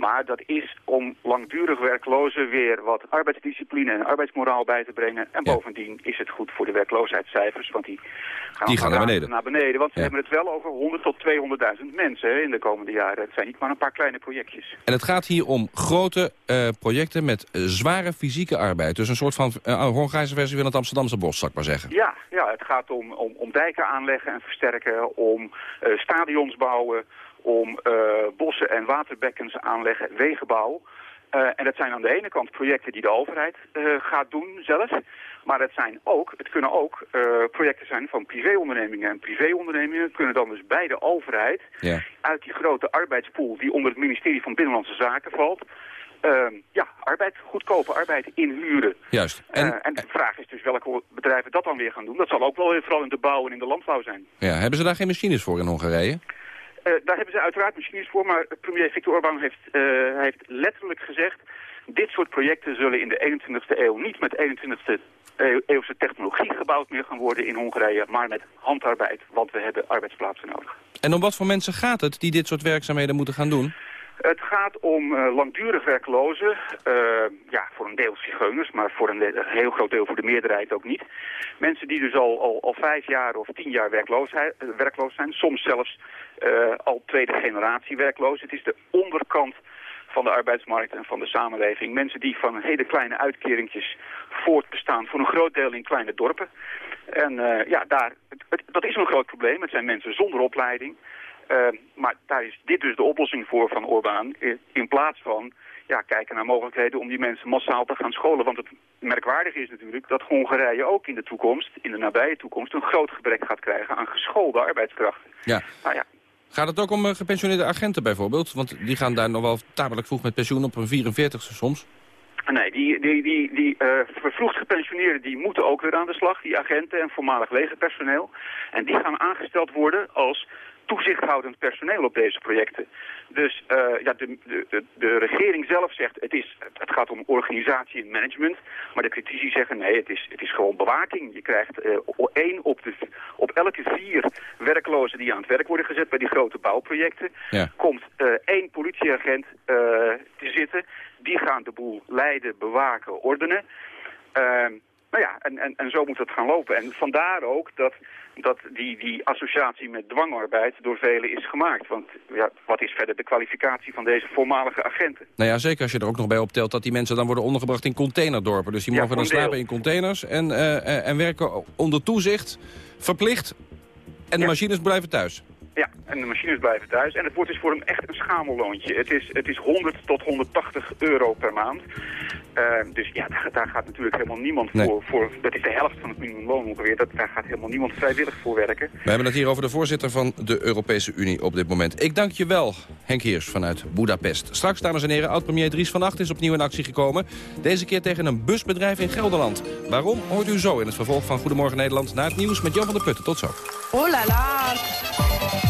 Maar dat is om langdurig werklozen weer wat arbeidsdiscipline en arbeidsmoraal bij te brengen. En bovendien is het goed voor de werkloosheidscijfers, want die gaan, Die gaan naar beneden. naar beneden. Want ze hebben het wel over 100 tot 200.000 mensen hè, in de komende jaren. Het zijn niet maar een paar kleine projectjes. En het gaat hier om grote eh, projecten met eh, zware fysieke arbeid. Dus een soort van uh, Hongaarse versie van het Amsterdamse bos, zal ik maar zeggen. Ja, ja het gaat om, om, om dijken aanleggen en versterken, om stadions bouwen, om eh, bossen en waterbekkens aanleggen, wegenbouw. Eh, en dat zijn aan de ene kant projecten die de overheid eh, gaat doen zelf. Maar het, zijn ook, het kunnen ook projecten zijn van privéondernemingen. En privéondernemingen kunnen dan dus bij de overheid Ja. uit die grote arbeidspool die onder het ministerie van Binnenlandse Zaken valt... ehm, ja, arbeid, goedkope arbeid inhuren. Juist. En, en de vraag is dus welke bedrijven dat dan weer gaan doen. Dat zal ook wel vooral in de bouw en in de landbouw zijn. Ja, hebben ze daar geen machines voor in Hongarije? Eh, daar hebben ze uiteraard machines voor, maar premier Viktor Orbán heeft, eh, heeft letterlijk gezegd... dit soort projecten zullen in de 21ste eeuw niet met 21ste eeuw- eeuwse technologie gebouwd meer gaan worden in Hongarije... maar met handarbeid, want we hebben arbeidsplaatsen nodig. En om wat voor mensen gaat het die dit soort werkzaamheden moeten gaan doen? Het gaat om eh, langdurig werklozen, eh, ja, voor een deel zigeuners, maar voor een, heel groot deel voor de meerderheid ook niet. Mensen die dus al, al, al vijf jaar of tien jaar werkloos, eh, werkloos zijn, soms zelfs al tweede generatie werkloos. Het is de onderkant van de arbeidsmarkt en van de samenleving. Mensen die van hele kleine uitkeringjes voortbestaan, voor een groot deel in kleine dorpen. En ja, daar, dat is een groot probleem. Het zijn mensen zonder opleiding. Uh, maar daar is dit dus de oplossing voor van Orbán. In, in plaats van ja, kijken naar mogelijkheden om die mensen massaal te gaan scholen. Want het merkwaardige is natuurlijk dat Hongarije ook in de toekomst, in de nabije toekomst, een groot gebrek gaat krijgen aan geschoolde arbeidskrachten. Ja. Nou ja, Gaat het ook om eh, gepensioneerde agenten bijvoorbeeld? Want die gaan daar nog wel tamelijk vroeg met pensioen op een 44ste soms. Nee, die, die, die, die eh, vervroegd gepensioneerden die moeten ook weer aan de slag, die agenten en voormalig legerpersoneel. En die gaan aangesteld worden als toezichthoudend personeel op deze projecten. Dus eh, ja, de, de, de, regering zelf zegt het, is, het gaat om organisatie en management. Maar de critici zeggen nee, het is, het is gewoon bewaking. Je krijgt eh, één op, de, op elke vier werklozen die aan het werk worden gezet bij die grote bouwprojecten Ja. komt eh, één politieagent te zitten. Die gaan de boel leiden, bewaken, ordenen. Ehm, nou ja, en, en, en zo moet het gaan lopen. En vandaar ook dat, dat die, die associatie met dwangarbeid door velen is gemaakt. Want ja, wat is verder de kwalificatie van deze voormalige agenten? Nou ja, zeker als je er ook nog bij optelt dat die mensen dan worden ondergebracht in containerdorpen. Dus die Ja, mogen dan slapen in containers en, eh, eh, en werken onder toezicht, verplicht. En de machines blijven thuis. Ja, en de machines blijven thuis. En het wordt dus voor hem echt een schamelloontje. Het is, het is 100 tot 180 euro per maand. Eh, dus ja, daar, daar gaat natuurlijk helemaal niemand Nee. voor, voor... Dat is de helft van het minimumloon ongeveer. Dat, daar gaat helemaal niemand vrijwillig voor werken. We hebben het hier over de voorzitter van de Europese Unie op dit moment. Ik dank je wel, Henk Heers vanuit Budapest. Straks, dames en heren, oud-premier Dries van Acht is opnieuw in actie gekomen. Deze keer tegen een busbedrijf in Gelderland. Waarom, hoort u zo in het vervolg van Goedemorgen Nederland... na het nieuws met Jan van der Putten. Tot zo. Oh la la.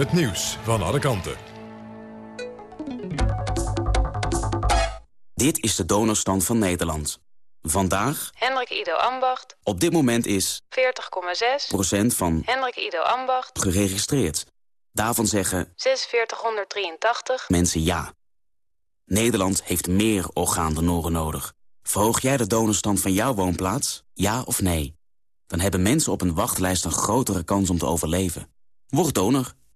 Het nieuws van alle kanten. Dit is de donorstand van Nederland. Vandaag, Hendrik Ido Ambacht, op dit moment is 40,6. procent van Hendrik Ido Ambacht, geregistreerd. Daarvan zeggen 4683. mensen ja. Nederland heeft meer orgaandonoren nodig. Verhoog jij de donorstand van jouw woonplaats? Ja of nee? Dan hebben mensen op een wachtlijst een grotere kans om te overleven. Word donor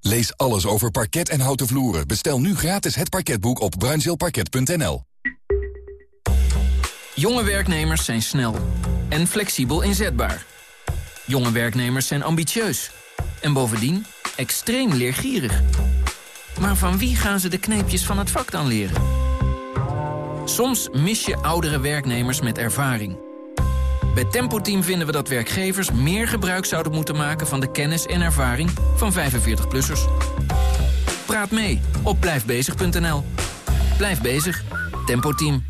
Lees alles over parket en houten vloeren. Bestel nu gratis het parketboek op bruinzeelparket.nl. Jonge werknemers zijn snel en flexibel inzetbaar. Jonge werknemers zijn ambitieus en bovendien extreem leergierig. Maar van wie gaan ze de kneepjes van het vak dan leren? Soms mis je oudere werknemers met ervaring. Bij Tempo Team vinden we dat werkgevers meer gebruik zouden moeten maken... van de kennis en ervaring van 45-plussers. Praat mee op blijfbezig.nl. Blijf bezig. Tempo Team.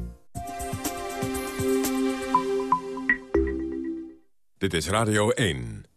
Dit is Radio 1.